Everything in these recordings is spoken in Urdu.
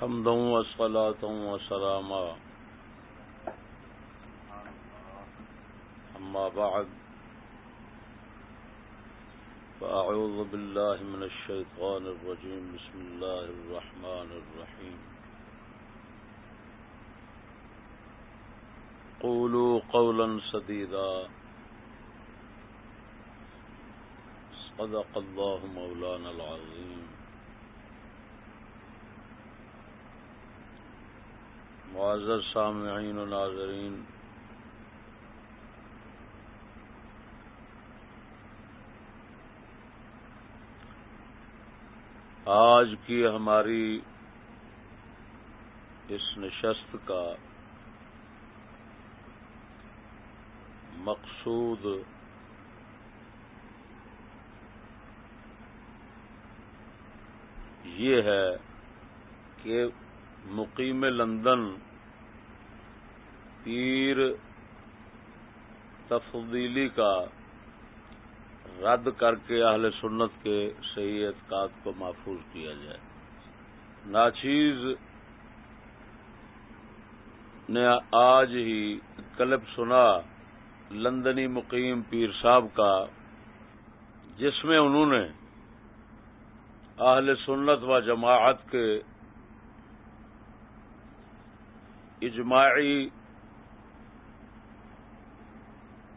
حمدا وصلاة وسلاما. أما بعد، فأعوذ بالله من الشيطان الرجيم. بسم الله الرحمن الرحيم. قولوا قولا سديدا. صدق الله مولانا العظيم. معزز سامعین و ناظرین۔ آج کی ہماری اس نشست کا مقصود یہ ہے کہ مقیم لندن پیر تفضیلی کا رد کر کے اہل سنت کے صحیح اعتقاد کو محفوظ کیا جائے۔ ناچیز نے آج ہی کلب سنا لندنی مقیم پیر صاحب کا، جس میں انہوں نے اہل سنت و جماعت کے اجماعی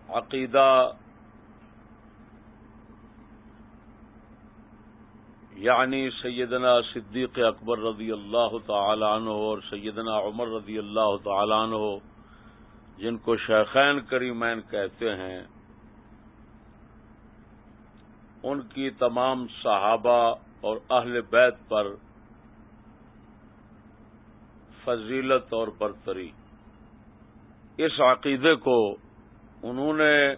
عقیدہ یعنی سیدنا صدیق اکبر رضی اللہ تعالی عنہ اور سیدنا عمر رضی اللہ تعالی عنہ، جن کو شیخین کریمین کہتے ہیں، ان کی تمام صحابہ اور اہل بیت پر فضیلت اور برتری۔ اس عقیدے کو انہوں نے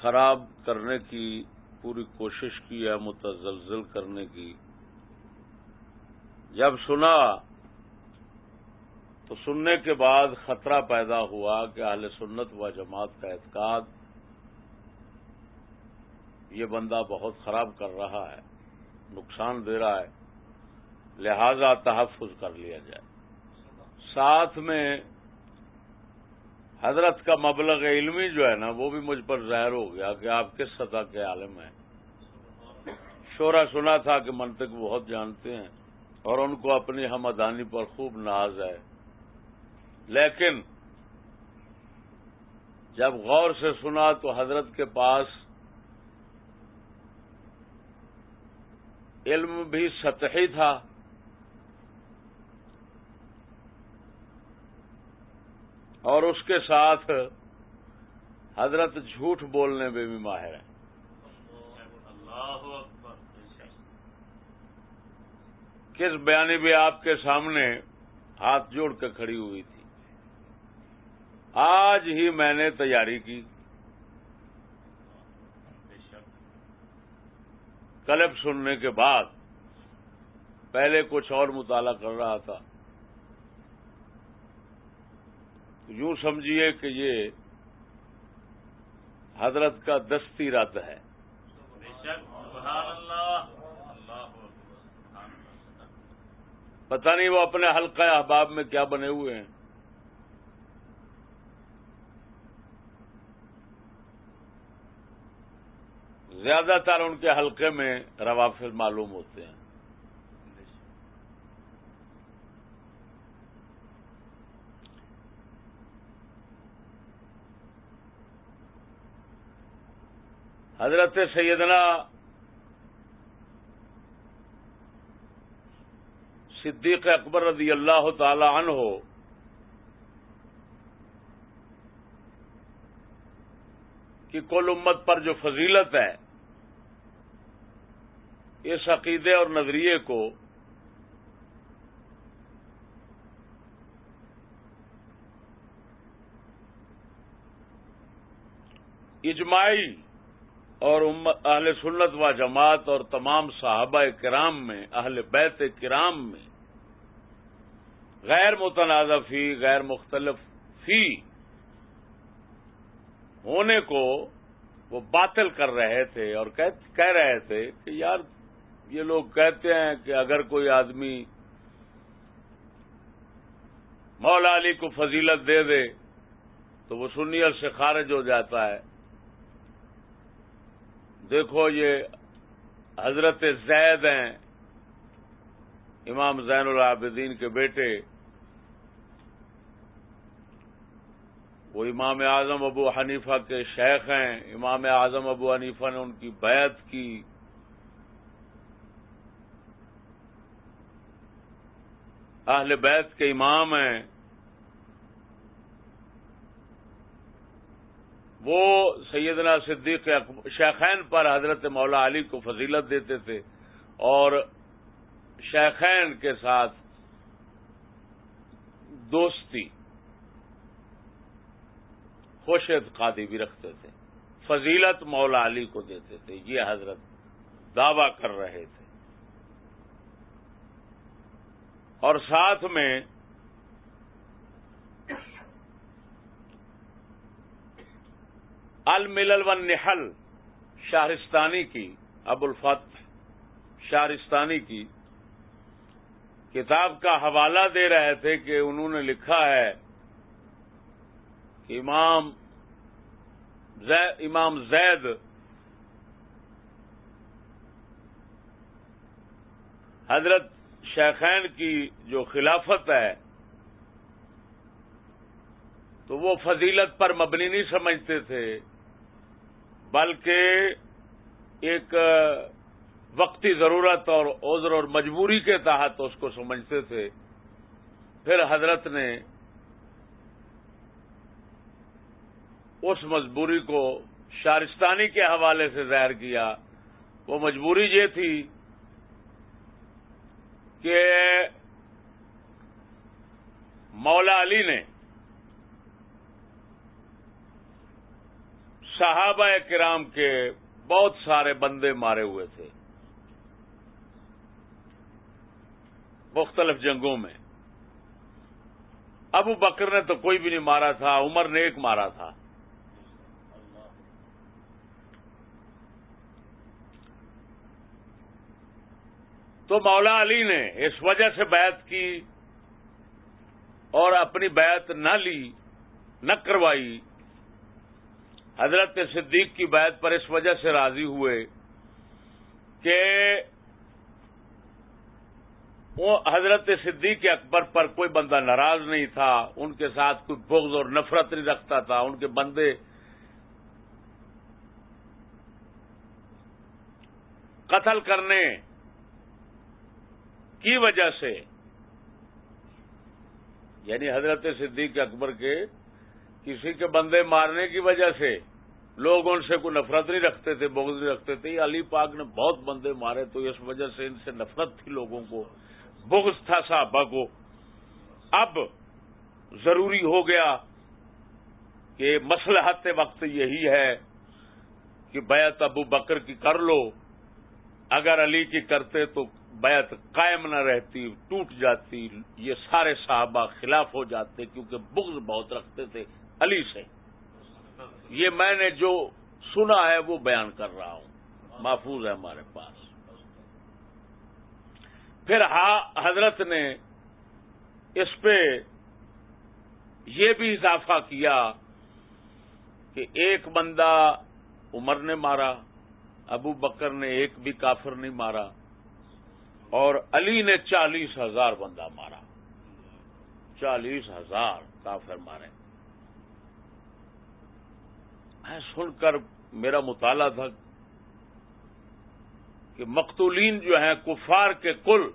خراب کرنے کی پوری کوشش کی ہے، متزلزل کرنے کی۔ جب سنا تو سننے کے بعد خطرہ پیدا ہوا کہ اہل سنت و جماعت کا اعتقاد یہ بندہ بہت خراب کر رہا ہے، نقصان دے رہا ہے۔ لہذا تحفظ کر لیا جائے۔ ساتھ میں حضرت کا مبلغ علمی جو ہے نا، وہ بھی مجھ پر ظاہر ہو گیا کہ آپ کس سطح کے عالم ہیں۔ شورا سنا تھا کہ منطق بہت جانتے ہیں اور ان کو اپنی ہمدانی پر خوب ناز ہے۔ لیکن جب غور سے سنا تو حضرت کے پاس علم بھی سطحی تھا۔ اور اس کے ساتھ حضرت جھوٹ بولنے میں بھی ماہر ہیں۔ کس بیانی بھی آپ کے سامنے ہاتھ جوڑ کے کھڑی ہوئی تھی۔ آج ہی میں نے تیاری کی۔ کلب سننے کے بعد پہلے کچھ اور مطالعہ کر رہا تھا۔ یوں سمجھیے کہ یہ حضرت کا دستی رد ہے۔ پتہ نہیں وہ اپنے حلقہ احباب میں کیا بنے ہوئے ہیں۔ زیادہ تر ان کے حلقے میں روافظ معلوم ہوتے ہیں۔ حضرت سیدنا صدیق اکبر رضی اللہ تعالی عنہ کی کل امت پر جو فضیلت ہے، اس عقیدے اور نظریے کو اجماعی اور اہل سنت و جماعت اور تمام صحابہ کرام میں، اہل بیت کرام میں، غیر متنازع فی، غیر مختلف فی ہونے کو وہ باطل کر رہے تھے اور کہہ رہے تھے کہ یار یہ لوگ کہتے ہیں کہ اگر کوئی آدمی مولا علی کو فضیلت دے دے تو وہ سنیت سے خارج ہو جاتا ہے۔ دیکھو یہ حضرت زید ہیں، امام زین العابدین کے بیٹے۔ وہ امام اعظم ابو حنیفہ کے شیخ ہیں، امام اعظم ابو حنیفہ نے ان کی بیعت کی۔ اہل بیت کے امام ہیں۔ وہ سیدنا صدیق شیخین پر حضرت مولا علی کو فضیلت دیتے تھے اور شیخین کے ساتھ دوستی خوش اعتقادی بھی رکھتے تھے، فضیلت مولا علی کو دیتے تھے، یہ حضرت دعوی کر رہے تھے۔ اور ساتھ میں الملل و نحل شاہرستانی کی، ابو الفت شاہرستانی کی، کتاب کا حوالہ دے رہے تھے کہ انہوں نے لکھا ہے کہ امام زید امام زید حضرت شیخین کی جو خلافت ہے، تو وہ فضیلت پر مبنی نہیں سمجھتے تھے۔ بلکہ ایک وقتی ضرورت اور عذر اور مجبوری کے تحت اس کو سمجھتے تھے۔ پھر حضرت نے اس مجبوری کو شارستانی کے حوالے سے ظاہر کیا۔ وہ مجبوری یہ تھی کہ مولا علی نے صحابہ کرام کے بہت سارے بندے مارے ہوئے تھے۔ مختلف جنگوں میں۔ ابو بکر نے تو کوئی بھی نہیں مارا تھا، عمر نے ایک مارا تھا۔ تو مولا علی نے اس وجہ سے بیعت کی اور اپنی بیعت نہ لی، نہ کروائی۔ حضرت صدیق کی بیعت پر اس وجہ سے راضی ہوئے کہ وہ حضرت صدیق اکبر پر کوئی بندہ ناراض نہیں تھا، ان کے ساتھ کوئی بغض اور نفرت نہیں رکھتا تھا، ان کے بندے قتل کرنے کی وجہ سے یعنی حضرت صدیق اکبر کے کسی کے بندے مارنے کی وجہ سے لوگ ان سے کوئی نفرت نہیں رکھتے تھے، بغض نہیں رکھتے تھے۔ علی پاک نے بہت بندے مارے تو اس وجہ سے ان سے نفرت تھی لوگوں کو۔ بغض تھا صحابہ کو۔ اب ضروری ہو گیا کہ مسلحت وقت یہی ہے کہ بیعت ابو بکر کی کر لو۔ اگر علی کی کرتے تو بیعت قائم نہ رہتی، ٹوٹ جاتی، یہ سارے صحابہ خلاف ہو جاتے کیونکہ بغض بہت رکھتے تھے۔ علی سے یہ میں نے جو سنا ہے وہ بیان کر رہا ہوں، محفوظ ہے ہمارے پاس۔ پھر حضرت نے اس پہ یہ بھی اضافہ کیا کہ ایک بندہ عمر نے مارا، ابو بکر نے ایک بھی کافر نہیں مارا، اور علی نے چالیس ہزار بندہ مارا۔ چالیس ہزار کافر مارے۔ میں سن کر میرا مطالعہ تھا کہ مقتولین جو ہیں، کفار کے کل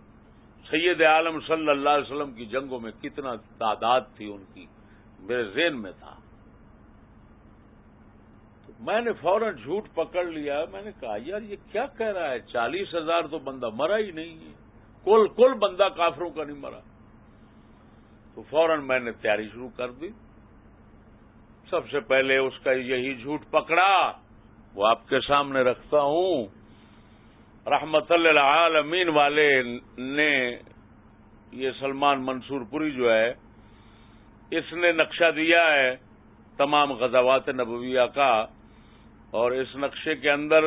سید عالم صلی اللہ علیہ وسلم کی جنگوں میں کتنا تعداد تھی ان کی، میرے ذہن میں تھا۔ تو میں نے فوراً جھوٹ پکڑ لیا، میں نے کہا، یار، یہ کیا کہہ رہا ہے؟ چالیس ہزار تو بندہ مرا ہی نہیں ہے۔ کل کل بندہ کافروں کا نہیں مرا۔ تو فوراً میں نے تیاری شروع کر دی۔ سب سے پہلے اس کا یہی جھوٹ پکڑا، وہ آپ کے سامنے رکھتا ہوں۔ رحمت اللہ عالمین والے نے یہ سلمان منصور پوری جو ہے، اس نے نقشہ دیا ہے تمام غزوات نبویہ کا، اور اس نقشے کے اندر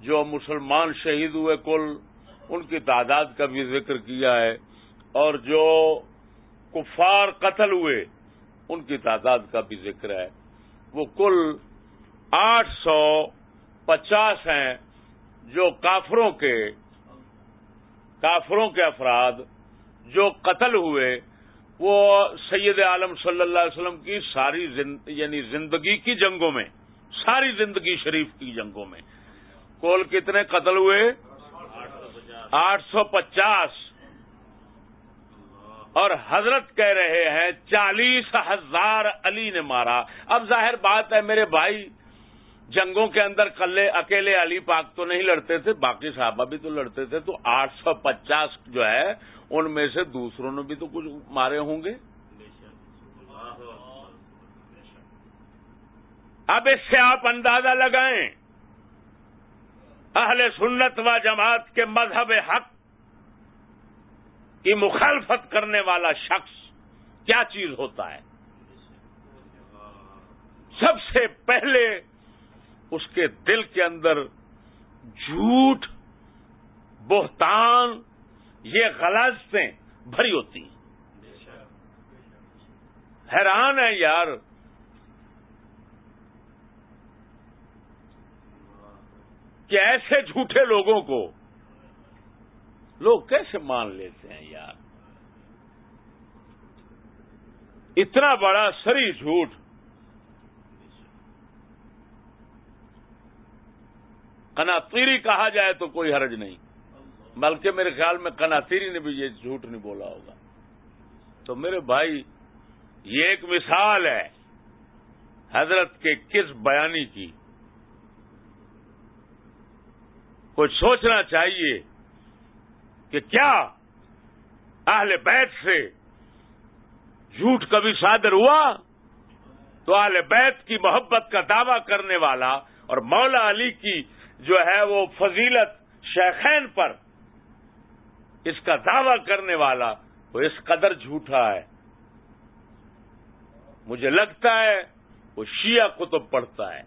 جو مسلمان شہید ہوئے، کل ان کی تعداد کا بھی ذکر کیا ہے، اور جو کفار قتل ہوئے ان کی تعداد کا بھی ذکر ہے۔ وہ کل آٹھ سو پچاس ہیں جو کافروں کے کافروں کے افراد جو قتل ہوئے، وہ سید عالم صلی اللہ علیہ وسلم کی ساری یعنی زندگی کی جنگوں میں، ساری زندگی شریف کی جنگوں میں۔ کول کتنے قتل ہوئے؟ آٹھ سو پچاس۔ اور حضرت کہہ رہے ہیں، چالیس ہزار علی نے مارا۔ اب ظاہر بات ہے، میرے بھائی، جنگوں کے اندر کلے، اکیلے علی پاک تو نہیں لڑتے تھے، باقی صحابہ بھی تو لڑتے تھے، تو آٹھ سو پچاس جو ہے، ان میں سے دوسروں نے بھی تو کچھ مارے ہوں گے۔ اب اس سے آپ اندازہ لگائیں، اہل سنت و جماعت کے مذہب حق کی مخالفت کرنے والا شخص کیا چیز ہوتا ہے؟ سب سے پہلے اس کے دل کے اندر جھوٹ، بہتان، یہ غلازتیں بھری ہوتی ہیں۔ حیران ہے یار۔ کہ ایسے جھوٹے لوگوں کو لوگ کیسے مان لیتے ہیں یار؟ اتنا بڑا سری جھوٹ۔ کناتیری کہا جائے تو کوئی حرج نہیں۔ بلکہ میرے خیال میں کناتیری نے بھی یہ جھوٹ نہیں بولا ہوگا۔ تو میرے بھائی، یہ ایک مثال ہے۔ حضرت کے کس بیانی کی۔ کچھ سوچنا چاہیے۔ کہ کیا اہل بیت سے جھوٹ کبھی صادر ہوا؟ تو اہل بیت کی محبت کا دعوی کرنے والا اور مولا علی کی جو ہے وہ فضیلت شیخین پر اس کا دعوی کرنے والا وہ اس قدر جھوٹا ہے۔ مجھے لگتا ہے وہ شیعہ کتب پڑھتا ہے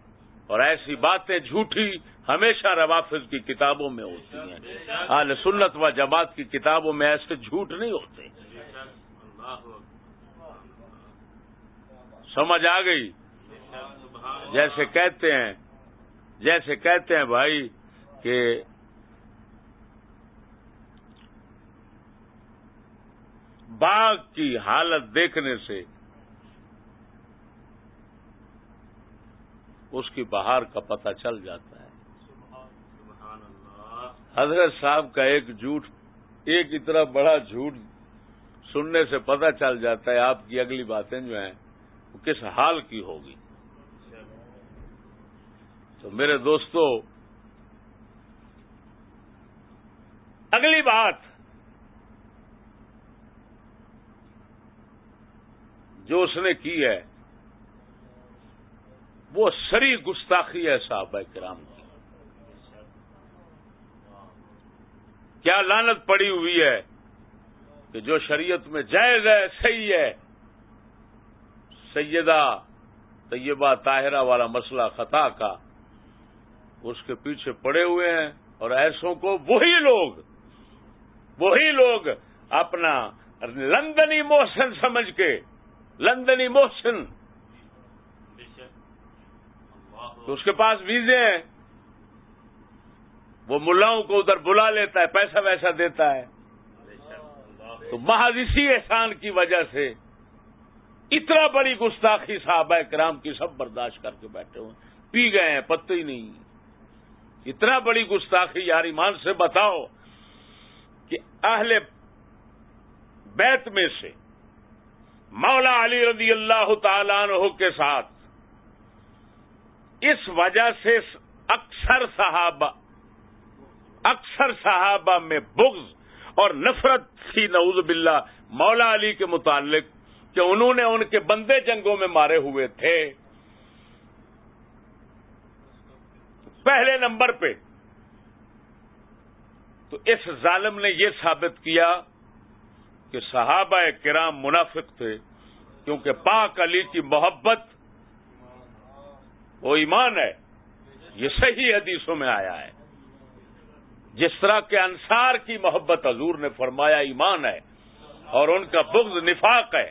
اور ایسی باتیں جھوٹی ہمیشہ روافظ کی کتابوں میں ہوتی ہیں۔ آل سنت و جماعت کی کتابوں میں ایسے جھوٹ نہیں ہوتے۔ سمجھ آ گئی؟ جیسے کہتے ہیں، جیسے کہتے ہیں بھائی کہ باغ کی حالت دیکھنے سے اس کی بہار کا پتہ چل جاتا ہے۔ حضرت صاحب کا ایک جھوٹ، ایک اتنا بڑا جھوٹ سننے سے پتہ چل جاتا ہے آپ کی اگلی باتیں جو ہیں، وہ کس حال کی ہوگی۔ تو میرے دوستو، اگلی بات جو اس نے کی ہے، وہ سری گستاخی ہے صاحب کرام کی کیا لانت پڑی ہوئی ہے کہ جو شریعت میں جائز ہے، صحیح ہے۔ سیدہ طیبہ طاہرہ والا مسئلہ خطا کا اس کے پیچھے پڑے ہوئے ہیں اور ایسوں کو وہی لوگ وہی لوگ اپنا لندنی موشن سمجھ کے، لندنی محسن۔ تو اس کے پاس ویزے ہیں۔ وہ ملاؤں کو ادھر بلا لیتا ہے، پیسہ ویسا دیتا ہے۔ تو محض اسی احسان کی وجہ سے اتنا بڑی گستاخی صحابہ کرام کی سب برداشت کر کے بیٹھے ہوئے پی گئے ہیں، پتہ ہی نہیں۔ اتنا بڑی گستاخی یار ایمان سے بتاؤ کہ اہل بیت میں سے مولا علی رضی اللہ تعالیٰ عنہ کے ساتھ اس وجہ سے اکثر صحابہ اکثر صحابہ میں بغض اور نفرت تھی، نعوذ باللہ، مولا علی کے متعلق کہ انہوں نے ان کے بندے جنگوں میں مارے ہوئے تھے۔ پہلے نمبر پہ۔ تو اس ظالم نے یہ ثابت کیا کہ صحابہ کرام منافق تھے، کیونکہ پاک علی کی محبت، وہ ایمان ہے، یہ صحیح حدیثوں میں آیا ہے۔ جس طرح کے انصار کی محبت حضور نے فرمایا ایمان ہے اور ان کا بغض نفاق ہے۔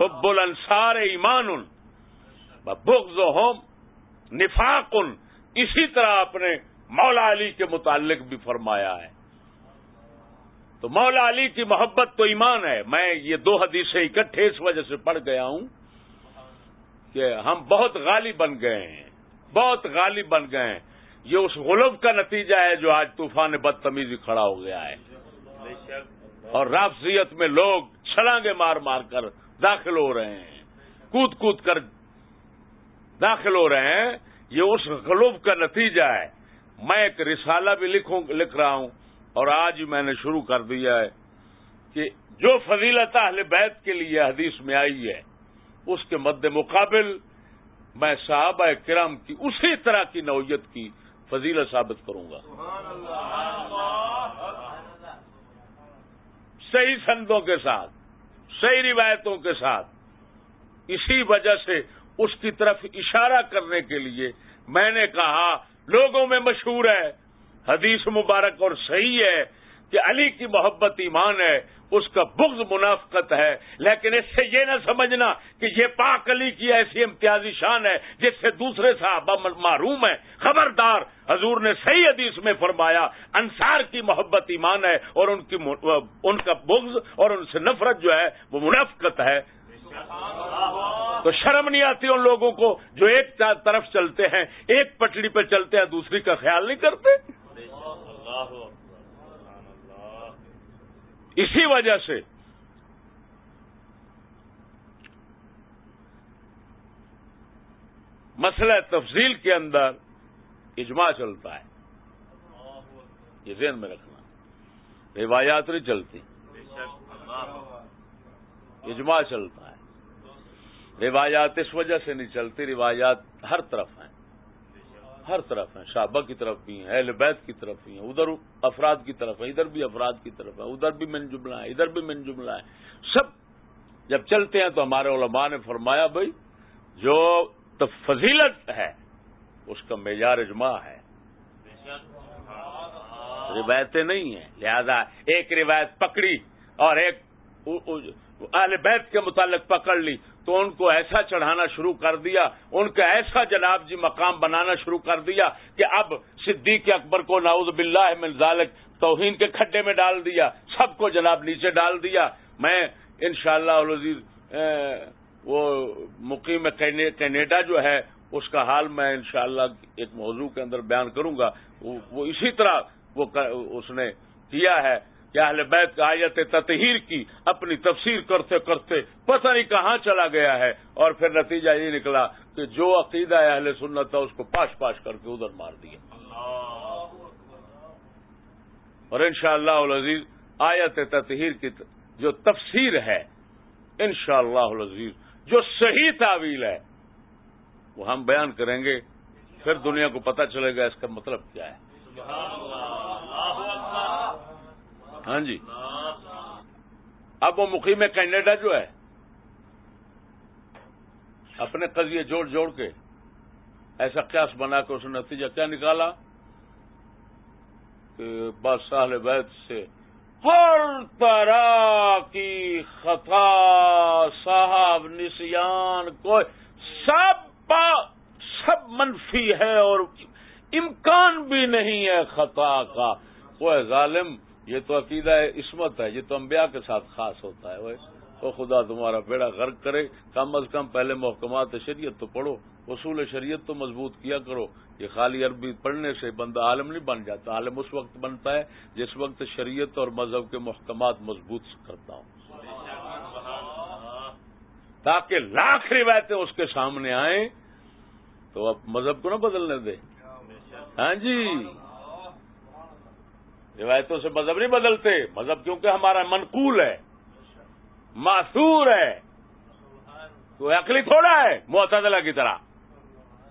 حب الانصار ایمان ان بغض ہوم نفاق ان اسی طرح اپنے مولا علی کے متعلق بھی فرمایا ہے۔ تو مولا علی کی محبت تو ایمان ہے۔ میں یہ دو حدیثیں اکٹھے اس وجہ سے پڑھ گیا ہوں کہ ہم بہت غالب بن گئے ہیں۔ بہت غالب بن گئے ہیں۔ یہ اس غلب کا نتیجہ ہے جو آج طوفان بدتمیزی کھڑا ہو گیا ہے۔ اور رافضیت میں لوگ چھلانگے مار مار کر داخل ہو رہے ہیں۔ کود کود کر داخل ہو رہے ہیں۔ یہ اس غلوب کا نتیجہ ہے۔ میں ایک رسالہ بھی لکھوں لکھ رہا ہوں۔ اور آج میں نے شروع کر دیا ہے کہ جو فضیلت اہل بیت کے لیے حدیث میں آئی ہے، اس کے مد مقابل میں صحابہ کرام کی اسی طرح کی نوعیت کی فضیلت ثابت کروں گا۔ صحیح سندوں کے ساتھ، صحیح روایتوں کے ساتھ۔ اسی وجہ سے اس کی طرف اشارہ کرنے کے لیے میں نے کہا، لوگوں میں مشہور ہے، حدیث مبارک اور صحیح ہے۔ کہ علی کی محبت ایمان ہے، اس کا بغض منافقت ہے۔ لیکن اس سے یہ نہ سمجھنا کہ یہ پاک علی کی ایسی امتیازی شان ہے جس سے دوسرے صحابہ معروم ہے خبردار، حضور نے صحیح حدیث میں فرمایا، انصار کی محبت ایمان ہے اور ان کی ان کا بغض اور ان سے نفرت جو ہے، وہ منافقت ہے۔ تو شرم نہیں آتی ان لوگوں کو جو ایک طرف چلتے ہیں، ایک پٹڑی پہ چلتے ہیں، دوسری کا خیال نہیں کرتے؟ اسی وجہ سے مسئلہ تفصیل کے اندر اجماع چلتا ہے۔ یہ ذہن میں رکھنا۔ روایات نہیں چلتی۔ اجماع چلتا ہے۔ روایات اس وجہ سے نہیں چلتی، روایات ہر طرف ہیں۔ ہر طرف ہیں شابہ کی طرف بھی ہیں، اہل بیت کی طرف بھی ہیں، ادھر افراد کی طرف ہے ادھر بھی افراد کی طرف ہے ادھر بھی من جملہ ہے ادھر بھی من جملہ ہے سب جب چلتے ہیں تو ہمارے علماء نے فرمایا بھائی، جو فضیلت ہے، اس کا معیار اجماع ہے۔ روایتیں نہیں ہیں، لہذا ایک روایت پکڑی اور ایک اہل بیت کے متعلق پکڑ لی۔ تو ان کو ایسا چڑھانا شروع کر دیا، ان کا ایسا جناب جی مقام بنانا شروع کر دیا کہ اب صدیق اکبر کو ناؤز باللہ من ذالک توہین کے کھڈے میں ڈال دیا، سب کو جناب نیچے ڈال دیا۔ میں انشاءاللہ اللہ وہ مقیم کینیڈا جو ہے، اس کا حال میں انشاءاللہ ایک موضوع کے اندر بیان کروں گا۔ وہ اسی طرح وہ اس نے کیا ہے۔ کہ اہل بیت کا آیت تطہیر کی، اپنی تفسیر کرتے کرتے پتہ نہیں کہاں چلا گیا ہے۔ اور پھر نتیجہ یہ نکلا کہ جو عقیدہ اہل سنت تھا، اس کو پاش پاش کر کے ادھر مار دیا۔ اور ان شاء اللہ آیت تطہیر کی جو تفسیر ہے ان شاء اللہ جو صحیح تعویل ہے، وہ ہم بیان کریں گے۔ پھر دنیا کو پتہ چلے گا اس کا مطلب کیا ہے۔ ہاں جی۔ اب وہ مقیم کینیڈا جو ہے، اپنے قضیے جوڑ جوڑ کے ایسا قیاس بنا کے اس نے نتیجہ کیا نکالا کہ بادشاہ بیت سے ہر طرح کی خطا، صاحب نسیان کوئی سب سب منفی ہے اور امکان بھی نہیں ہے خطا کا۔ کوئی ظالم یہ تو عقیدہ عصمت ہے، یہ تو انبیاء کے ساتھ خاص ہوتا ہے وہ خدا تمہارا بیڑا غرق کرے۔ کم از کم پہلے محکمات شریعت تو پڑھو، اصول شریعت تو مضبوط کیا کرو۔ یہ خالی عربی پڑھنے سے بندہ عالم نہیں بن جاتا، عالم اس وقت بنتا ہے جس وقت شریعت اور مذہب کے محکمات مضبوط کرتا ہوں۔ تاکہ لاکھ روایتیں اس کے سامنے آئیں تو اب مذہب کو نہ بدلنے دے ہاں جی۔ روایتوں سے مذہب نہیں بدلتے۔ مذہب کیونکہ ہمارا منقول ہے، معصور ہے، تو عقلی تھوڑا ہے، معتدلہ کی طرح۔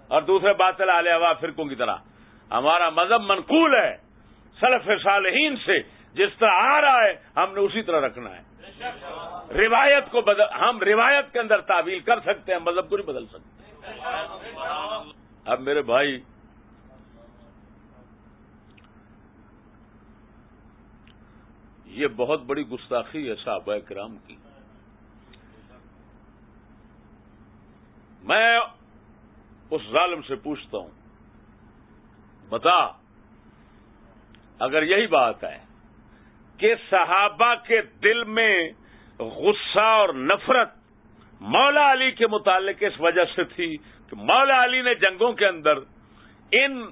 اور دوسرے بات علیہ ہوا فرقوں کی طرح۔ ہمارا مذہب منقول ہے، سلف صالحین سے جس طرح آ رہا ہے، ہم نے اسی طرح رکھنا ہے۔ روایت کو بدل، ہم روایت کے اندر تعویل کر سکتے ہیں، مذہب کو نہیں بدل سکتے۔ اب میرے بھائی یہ بہت بڑی گستاخی ہے صحابہ کرام کی۔ میں اس ظالم سے پوچھتا ہوں، بتا، اگر یہی بات ہے کہ صحابہ کے دل میں غصہ اور نفرت مولا علی کے متعلق اس وجہ سے تھی کہ مولا علی نے جنگوں کے اندر ان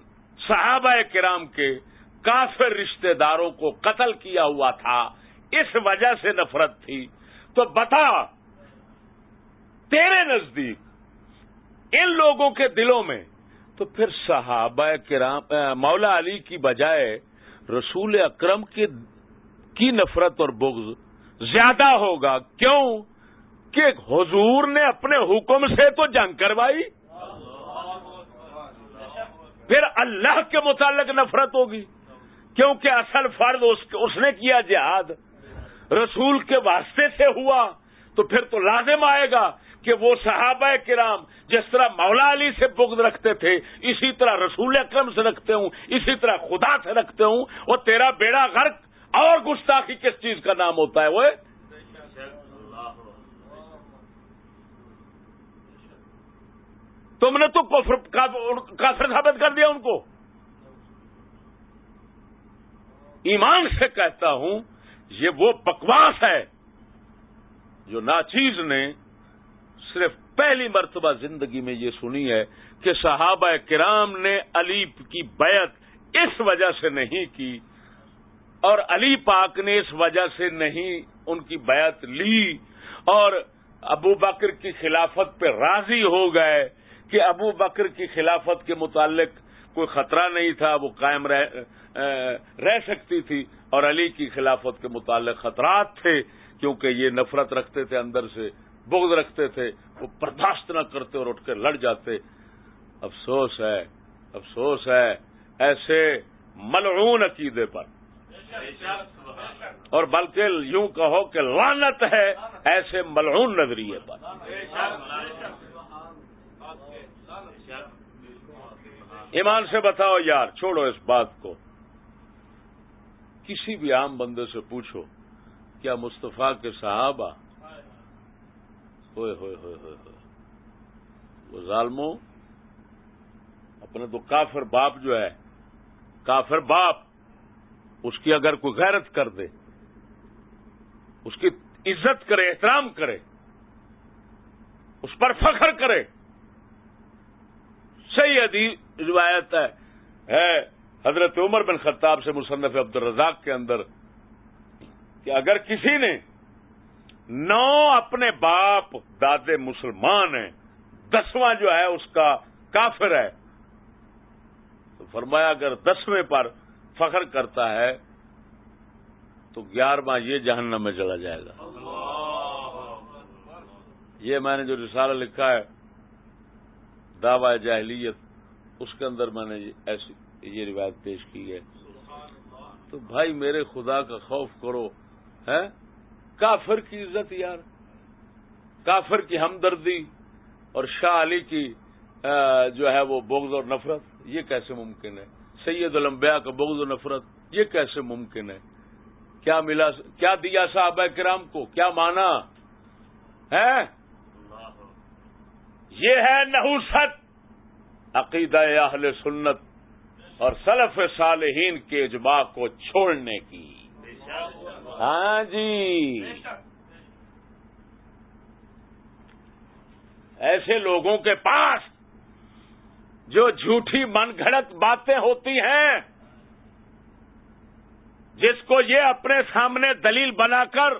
صحابہ کرام کے کافر رشتہ داروں کو قتل کیا ہوا تھا اس وجہ سے نفرت تھی۔ تو بتا تیرے نزدیک ان لوگوں کے دلوں میں تو پھر صحابہ کرام مولا علی کی بجائے رسول اکرم کی نفرت اور بغض زیادہ ہوگا؟ کیوں؟ کہ حضور نے اپنے حکم سے تو جنگ کروائی۔ پھر اللہ کے متعلق نفرت ہوگی۔ کیونکہ اصل فرض اس نے کیا جہاد۔ رسول کے واسطے سے ہوا۔ تو پھر تو لازم آئے گا کہ وہ صحابہ کرام جس طرح مولا علی سے بغض رکھتے تھے، اسی طرح رسول اکرم سے رکھتے ہوں، اسی طرح خدا سے رکھتے ہوں۔ اور تیرا بیڑا غرق اور گستاخی کس چیز کا نام ہوتا ہے وہ؟ تم نے تو کافر ثابت کر دیا ان کو۔ ایمان سے کہتا ہوں، یہ وہ بکواس ہے جو ناچیز نے صرف پہلی مرتبہ زندگی میں یہ سنی ہے کہ صحابہ کرام نے علی کی بیعت اس وجہ سے نہیں کی اور علی پاک نے اس وجہ سے نہیں ان کی بیعت لی اور ابو بکر کی خلافت پہ راضی ہو گئے کہ ابو بکر کی خلافت کے متعلق کوئی خطرہ نہیں تھا، وہ قائم رہ رہ سکتی تھی۔ اور علی کی خلافت کے متعلق خطرات تھے، کیونکہ یہ نفرت رکھتے تھے، اندر سے بغض رکھتے تھے۔ وہ برداشت نہ کرتے اور اٹھ کے لڑ جاتے۔ افسوس ہے افسوس ہے، ایسے ملعون عقیدے پر۔ اور بلکہ یوں کہو کہ لانت ہے ایسے ملعون نظریے پر۔ ایمان سے بتاؤ یار، چھوڑو اس بات کو۔ کسی بھی عام بندے سے پوچھو، کیا مصطفیٰ کے صحابہ؟ ہوئے ہوئے ہوئے ہوئے ہوئے۔ وہ ظالموں، اپنے تو کافر باپ جو ہے، کافر باپ، اس کی اگر کوئی غیرت کر دے، اس کی عزت کرے، احترام کرے، اس پر فخر کرے، صحیح روایت ہے۔ حضرت عمر بن خطاب سے مصنف عبد الرزاق کے اندر کہ اگر کسی نے نو اپنے باپ دادے مسلمان ہیں، دسواں جو ہے اس کا کافر ہے، تو فرمایا اگر دسویں پر فخر کرتا ہے، تو گیارہواں یہ جہنم میں چلا جائے گا۔ یہ میں نے جو رسالہ لکھا ہے، دعوی جاہلیت اس کے اندر میں نے ایسی یہ روایت پیش کی ہے۔ تو بھائی میرے خدا کا خوف کرو ہے کافر کی عزت یار، کافر کی ہمدردی اور شاہ علی کی جو ہے وہ بغض اور نفرت، یہ کیسے ممکن ہے؟ سید الانبیاء کا بغض و نفرت، یہ کیسے ممکن ہے؟ کیا ملا، کیا دیا صاحب کرام کو؟ کیا مانا؟ ہے یہ ہے نحوست۔ عقیدہ اہل سنت اور سلف صالحین کے اجماع کو چھوڑنے کی۔ ہاں جی۔ ایسے لوگوں کے پاس جو جھوٹی من گھڑت باتیں ہوتی ہیں، جس کو یہ اپنے سامنے دلیل بنا کر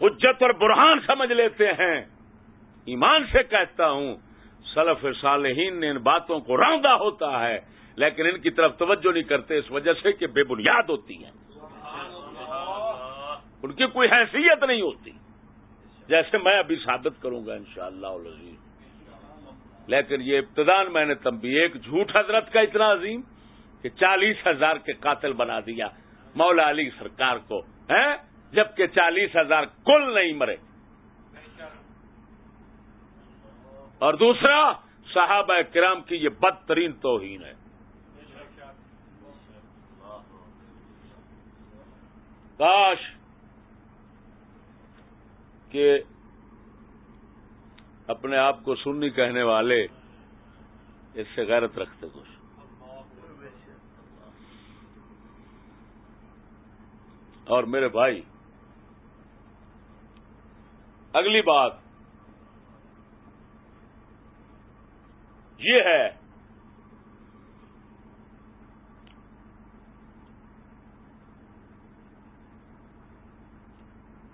حجت اور برہان سمجھ لیتے ہیں۔ ایمان سے کہتا ہوں سلف صالحین نے ان باتوں کو روندا ہوتا ہے، لیکن ان کی طرف توجہ نہیں کرتے، اس وجہ سے کہ بے بنیاد ہوتی ہیں۔ ان کی کوئی حیثیت نہیں ہوتی۔ جیسے میں ابھی ثابت کروں گا انشاءاللہ شاء اللہ لیکن یہ ابتدان میں نے تمبی ایک جھوٹ حضرت کا اتنا عظیم کہ چالیس ہزار کے قاتل بنا دیا۔ مولا علی سرکار کو جبکہ چالیس ہزار کل نہیں مرے۔ اور دوسرا، صحابہ کرام کی یہ بدترین توہین ہے۔ کاش کہ اپنے آپ کو سننی کہنے والے اس سے غیرت رکھتے کچھ۔ اور میرے بھائی، اگلی بات یہ ہے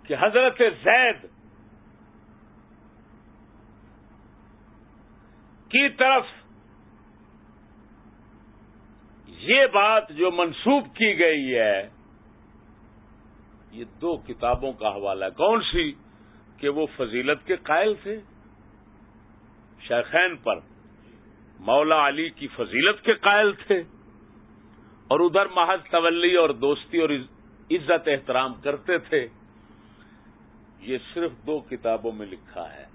کہ حضرت زید کی طرف یہ بات جو منسوب کی گئی ہے، یہ دو کتابوں کا حوالہ ہے۔ کون سی؟ کہ وہ فضیلت کے قائل تھے، شیخین پر۔ مولا علی کی فضیلت کے قائل تھے اور ادھر محض تولی اور دوستی اور عزت احترام کرتے تھے۔ یہ صرف دو کتابوں میں لکھا ہے۔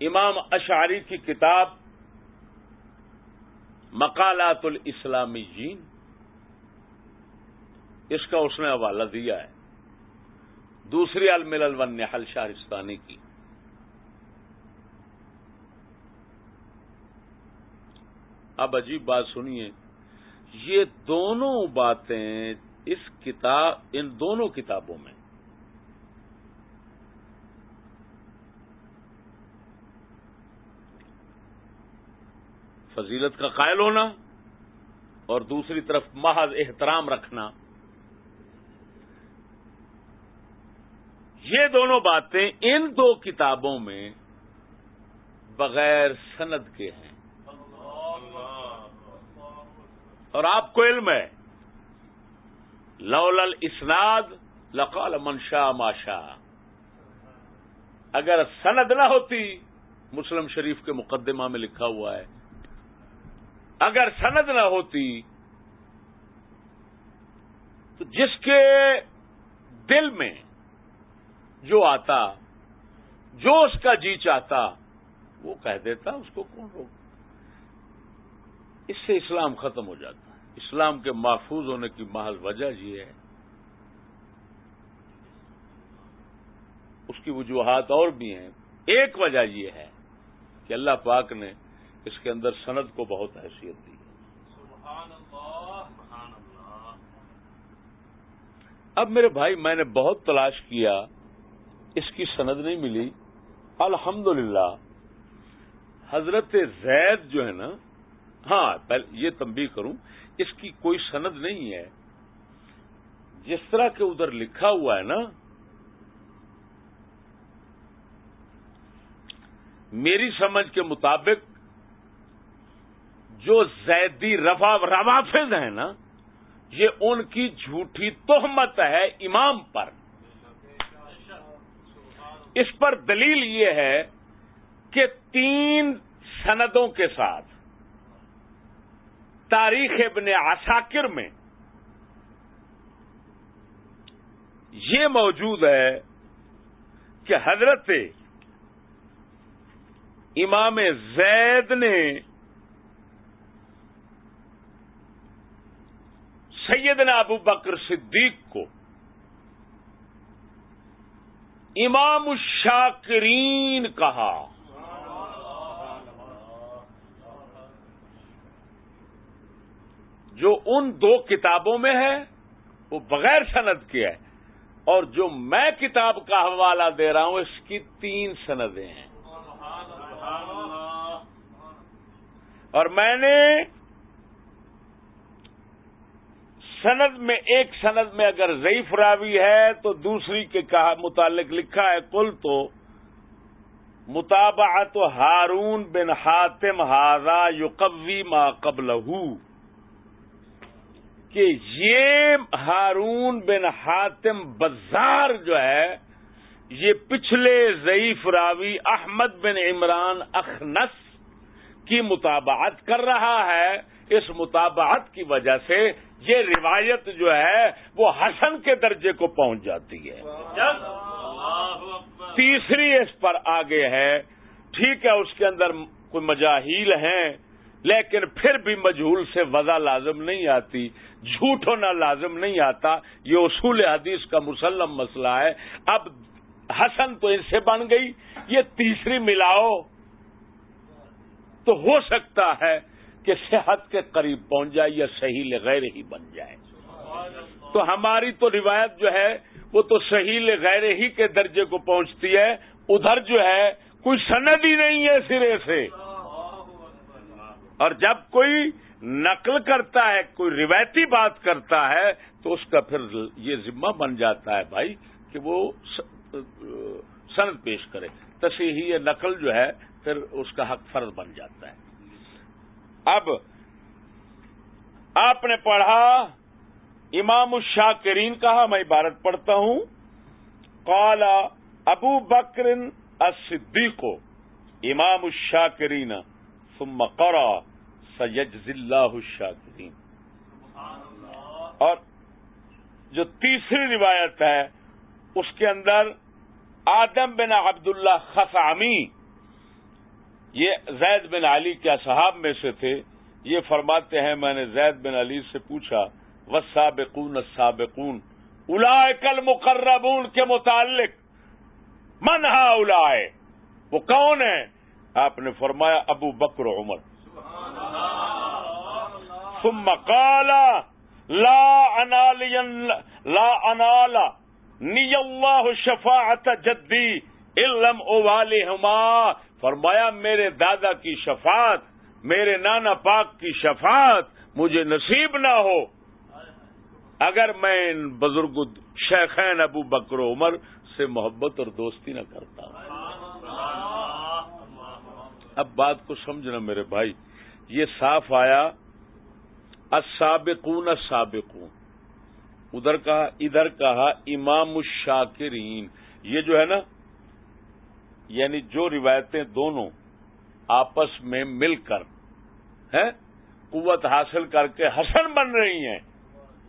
امام اشعری کی کتاب مقالات الاسلامی جین اس کا اس نے حوالہ دیا ہے۔ دوسری الملل ون نحل شہرستانی کی۔ اب عجیب بات سنیے، یہ دونوں باتیں اس کتاب، ان دونوں کتابوں میں۔ فضیلت کا قائل ہونا اور دوسری طرف محض احترام رکھنا۔ یہ دونوں باتیں ان دو کتابوں میں بغیر سند کے ہیں۔ اور آپ کو علم ہے۔ لول اسناد لقال منشا ماشا اگر سند نہ ہوتی، مسلم شریف کے مقدمہ میں لکھا ہوا ہے۔ اگر سند نہ ہوتی، تو جس کے دل میں جو آتا، جو اس کا جی چاہتا، وہ کہہ دیتا، اس کو کون روک؟ اس سے اسلام ختم ہو جاتا۔ اسلام کے محفوظ ہونے کی محض وجہ یہ ہے اس کی وجوہات اور بھی ہیں۔ ایک وجہ یہ ہے کہ اللہ پاک نے اس کے اندر سند کو بہت حیثیت دی۔ اب میرے بھائی، میں نے بہت تلاش کیا، اس کی سند نہیں ملی۔ الحمد حضرت زید جو ہے نا ہاں پہلے یہ تنبیہ کروں۔ اس کی کوئی سند نہیں ہے۔ جس طرح کے ادھر لکھا ہوا ہے نا، میری سمجھ کے مطابق جو زیدی رفا روافظ ہیں نا، یہ ان کی جھوٹی تہمت ہے امام پر۔ اس پر دلیل یہ ہے کہ تین سندوں کے ساتھ تاریخ ابن عساکر میں یہ موجود ہے کہ حضرت امام زید نے سیدنا ابو بکر صدیق کو امام الشاکرین کہا۔ جو ان دو کتابوں میں ہے، وہ بغیر سند کی ہے۔ اور جو میں کتاب کا حوالہ دے رہا ہوں، اس کی تین سندیں ہیں۔ اور میں نے سند میں ایک سند میں اگر ضعیف راوی ہے، تو دوسری کے متعلق لکھا ہے کل تو مطابعت ہارون بن حاتم ہارا یقوی ما قبل کہ یہ ہارون بن حاتم بزار جو ہے، یہ پچھلے ضعیف راوی احمد بن عمران اخنس کی مطابعت کر رہا ہے۔ اس مطابعت کی وجہ سے یہ روایت جو ہے، وہ حسن کے درجے کو پہنچ جاتی ہے۔ تیسری اس پر آگے ہے۔ ٹھیک ہے، اس کے اندر کوئی مجاہیل ہیں، لیکن پھر بھی مجہول سے وضع لازم نہیں آتی۔ جھوٹ ہونا لازم نہیں آتا۔ یہ اصول حدیث کا مسلم مسئلہ ہے۔ اب حسن تو ان سے بن گئی۔ یہ تیسری ملاؤ۔ تو ہو سکتا ہے کہ صحت کے قریب پہنچ جائے یا صحیح غیر ہی بن جائے۔ تو ہماری تو روایت جو ہے، وہ تو صحیح غیر ہی کے درجے کو پہنچتی ہے۔ ادھر جو ہے، کوئی سند ہی نہیں ہے سرے سے۔ اور جب کوئی نقل کرتا ہے، کوئی روایتی بات کرتا ہے، تو اس کا پھر یہ ذمہ بن جاتا ہے بھائی کہ وہ سند پیش کرے۔ تصحیح نقل جو ہے، پھر اس کا حق فرض بن جاتا ہے۔ اب آپ نے پڑھا، امام الشاکرین کہا، میں عبارت پڑھتا ہوں۔ کالا ابو بکرن صدیق امام الشاکرین، ثم قرا سیجز اللہ الشاکرین اور جو تیسری روایت ہے، اس کے اندر آدم بن عبداللہ خفامی یہ زید بن علی کے اصحاب میں سے تھے، یہ فرماتے ہیں، میں نے زید بن علی سے پوچھا و سابقون سابقون کل مقربون کے متعلق منہا اولائے وہ کون ہے آپ نے فرمایا، ابو بکر عمر۔ ثم قال لا لا انال نی اللہ شفاعت جدی علم اوالہما فرمایا میرے دادا کی شفاعت میرے نانا پاک کی شفاعت مجھے نصیب نہ ہو۔ اگر میں ان بزرگ شیخین ابو بکر عمر سے محبت اور دوستی نہ کرتا۔ اب بات کو سمجھنا میرے بھائی یہ صاف آیا، السابقون السابقون۔ ادھر کہا ادھر کہا، امام الشاکرین۔ یہ جو ہے نا یعنی جو روایتیں دونوں آپس میں مل کر، ہیں، قوت حاصل کر کے حسن بن رہی ہیں،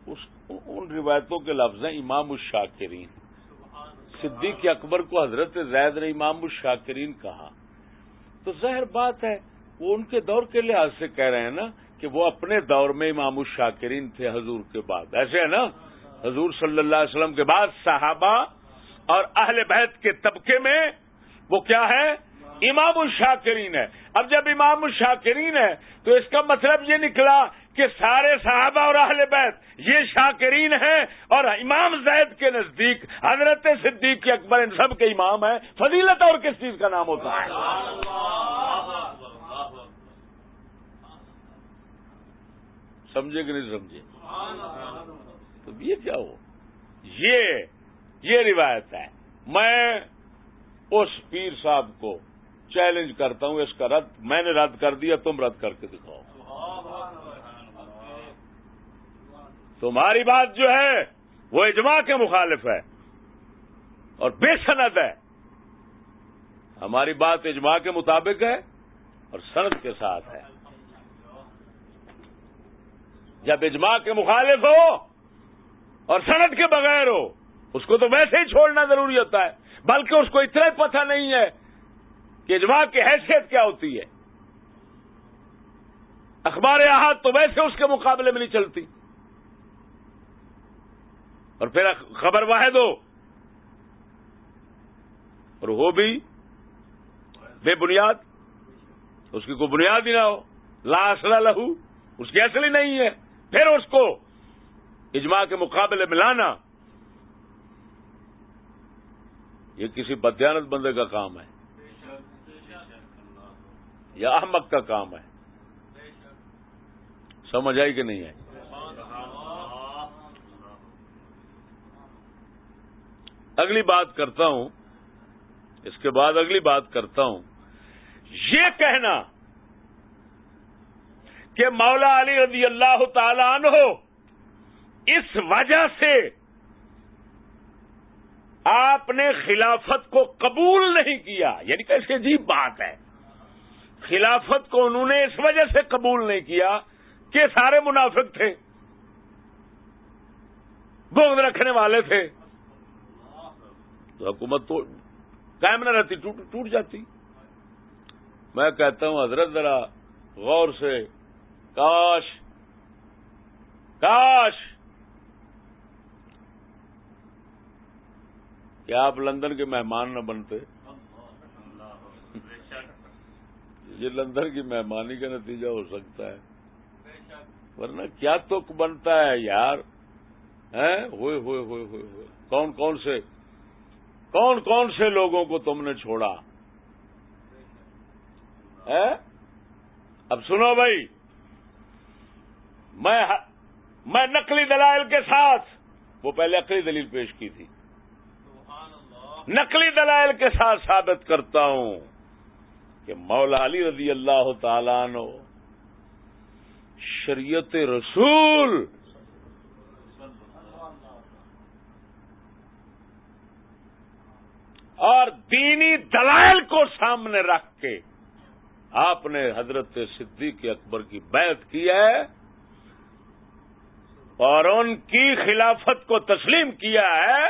اس، ان روایتوں کے لفظ ہیں امام الشاکرین۔ صدیق اکبر کو حضرت زید نے امام الشاکرین کہا۔ تو ظاہر بات ہے وہ ان کے دور کے لحاظ سے کہہ رہے ہیں نا کہ وہ اپنے دور میں امام الشاکرین تھے حضور کے بعد۔ ایسے ہے نا؟ حضور صلی اللہ علیہ وسلم کے بعد صحابہ اور اہل بیت کے طبقے میں وہ کیا ہے؟ امام الشاکرین ہے۔ اب جب امام الشاکرین ہے تو اس کا مطلب یہ نکلا کہ سارے صحابہ اور اہل بیت یہ شاکرین ہیں اور امام زید کے نزدیک، حضرت صدیق کے اکبر، ان سب کے امام ہیں۔ فضیلت اور کس چیز کا نام ہوتا ہے؟ سمجھے کہ نہیں سمجھے؟ تو یہ کیا ہو یہ یہ روایت ہے۔ میں اس پیر صاحب کو چیلنج کرتا ہوں، اس کا رد میں نے رد کر دیا، تم رد کر کے دکھاؤ۔ تمہاری بات جو ہے، وہ اجماع کے مخالف ہے اور بے سند ہے۔ ہماری بات اجماع کے مطابق ہے اور سند کے ساتھ ہے۔ جب اجماع کے مخالف ہو اور سند کے بغیر ہو، اس کو تو ویسے ہی چھوڑنا ضروری ہوتا ہے، بلکہ اس کو اتنا ہی پتہ نہیں ہے کہ اجماع کی حیثیت کیا ہوتی ہے۔ اخبار احاد تو ویسے اس کے مقابلے میں نہیں چلتی۔ اور پھر خبر واحد ہو، اور وہ بھی بے بنیاد، اس کی کوئی بنیاد ہی نہ ہو۔ لا اصلہ لہو اس کی اصل ہی نہیں ہے۔ پھر اس کو اجماع کے مقابلے میں لانا، یہ کسی بدیانت بندے کا کام ہے، یا احمد کا کام ہے۔ سمجھ آئی کہ نہیں ہے اگلی بات کرتا ہوں، اس کے بعد اگلی بات کرتا ہوں، یہ کہنا کہ مولا علی رضی اللہ تعالی عنہ اس وجہ سے آپ نے خلافت کو قبول نہیں کیا یعنی کیسی عجیب بات ہے۔ خلافت کو انہوں نے اس وجہ سے قبول نہیں کیا کہ سارے منافق تھے بغض رکھنے والے تھے۔ تو حکومت تو قائم نہ رہتی ٹوٹ جاتی۔ میں کہتا ہوں، حضرت ذرا غور سے کاش کاش کیا آپ لندن کے مہمان نہ بنتے۔ یہ لندن کی مہمانی کا نتیجہ ہو سکتا ہے۔ ورنہ کیا تک بنتا ہے یار؟ ہوئے ہوئے ہوئے ہوئے ہوئے۔ کون کون سے؟ کون کون سے لوگوں کو تم نے چھوڑا؟ اب سنو بھائی۔ میں میں نقلی دلائل کے ساتھ، وہ پہلے عقلی دلیل پیش کی تھی۔ نقلی دلائل کے ساتھ ثابت کرتا ہوں کہ مولا علی رضی اللہ تعالیٰ نو شریعت رسول اور دینی دلائل کو سامنے رکھ کے آپ نے حضرت صدیق اکبر کی بیعت کی ہے۔ اور ان کی خلافت کو تسلیم کیا ہے،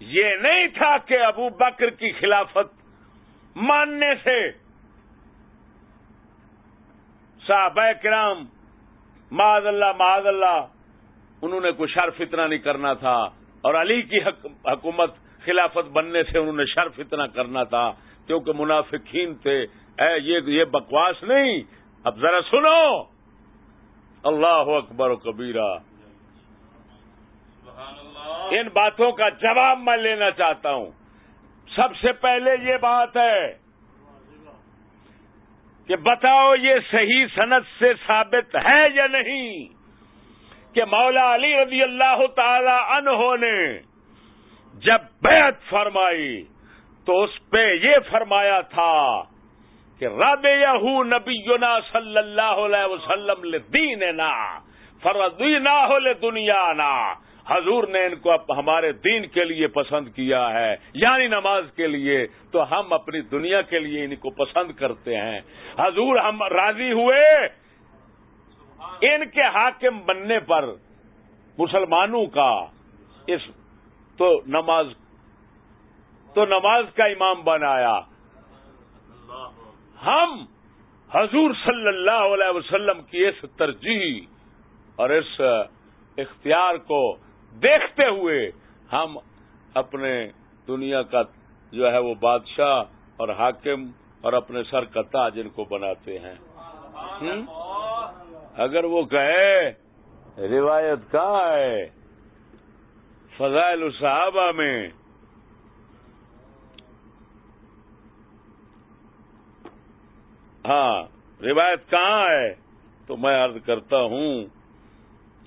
یہ نہیں تھا کہ ابو بکر کی خلافت ماننے سے صحابہ کرام معذ اللہ معذ اللہ، انہوں نے کوئی شرف اتنا نہیں کرنا تھا، اور علی کی حکومت خلافت بننے سے انہوں نے شرف اتنا کرنا تھا، کیونکہ منافقین تھے۔ اے، یہ یہ بکواس نہیں۔ اب ذرا سنو۔ اللہ اکبر و کبیرہ۔ ان باتوں کا جواب میں لینا چاہتا ہوں۔ سب سے پہلے یہ بات ہے کہ بتاؤ یہ صحیح صنعت سے ثابت ہے یا نہیں کہ مولا علی رضی اللہ تعالی عنہ نے جب بیعت فرمائی تو اس پہ یہ فرمایا تھا کہ رب یہو نبی صلی اللہ علیہ وسلم دین نا فردی نہ ہو دنیا نا حضور نے ان کو ہمارے دین کے لیے پسند کیا ہے یعنی نماز کے لیے، تو ہم اپنی دنیا کے لیے ان کو پسند کرتے ہیں۔ حضور ہم راضی ہوئے؟ ان کے حاکم بننے پر، مسلمانوں کا۔ اس تو نماز تو نماز کا امام بنایا۔ ہم حضور صلی اللہ علیہ وسلم کی اس ترجیح اور اس اختیار کو دیکھتے ہوئے ہم اپنے دنیا کا جو ہے وہ بادشاہ اور حاکم اور اپنے سر کا تاج ان کو بناتے ہیں۔ اگر وہ کہے، روایت کہاں ہے، فضائل الصحابہ میں ہاں روایت کہاں ہے؟ تو میں عرض کرتا ہوں،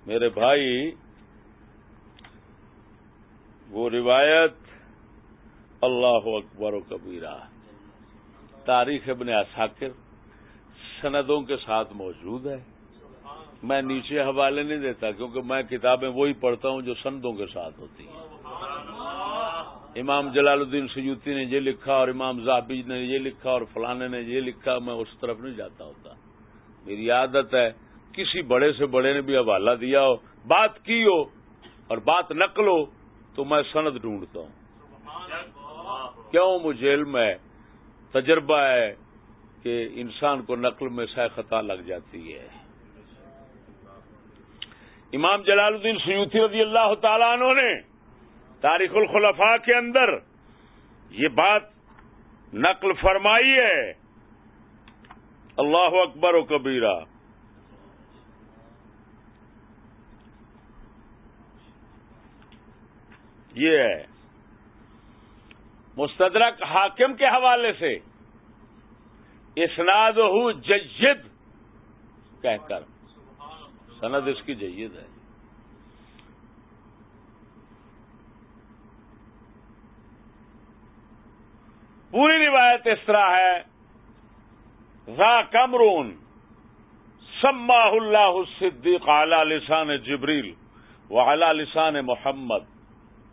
میرے بھائی، وہ روایت اللہ اکبر و کبیرہ تاریخ ابن اثاکر سندوں کے ساتھ موجود ہے۔ میں نیچے حوالے نہیں دیتا کیونکہ میں کتابیں وہی پڑھتا ہوں جو سندوں کے ساتھ ہوتی ہیں۔ امام جلال الدین سیوتی نے یہ لکھا اور امام زابی نے یہ لکھا اور فلانے نے یہ لکھا، میں اس طرف نہیں جاتا ہوتا۔ میری عادت ہے، کسی بڑے سے بڑے نے بھی حوالہ دیا ہو، بات کی ہو اور بات نقل ہو تو میں سند ڈھونڈتا ہوں۔ کیوں؟ مجھے علم ہے، تجربہ ہے کہ انسان کو نقل میں سہ خطا لگ جاتی ہے۔ امام جلال الدین سیوتی رضی اللہ تعالیٰ عنہ نے تاریخ الخلفاء کے اندر یہ بات نقل فرمائی ہے۔ اللہ اکبر و کبیرہ۔ یہ ہے۔ مستدرک حاکم کے حوالے سے اسناد ہو جید کہہ کر۔ سند اس کی جید ہے۔ پوری روایت اس طرح ہے۔ را کمرون سما اللہ صدیق اعلی لسان جبریل و اعلی لسان محمد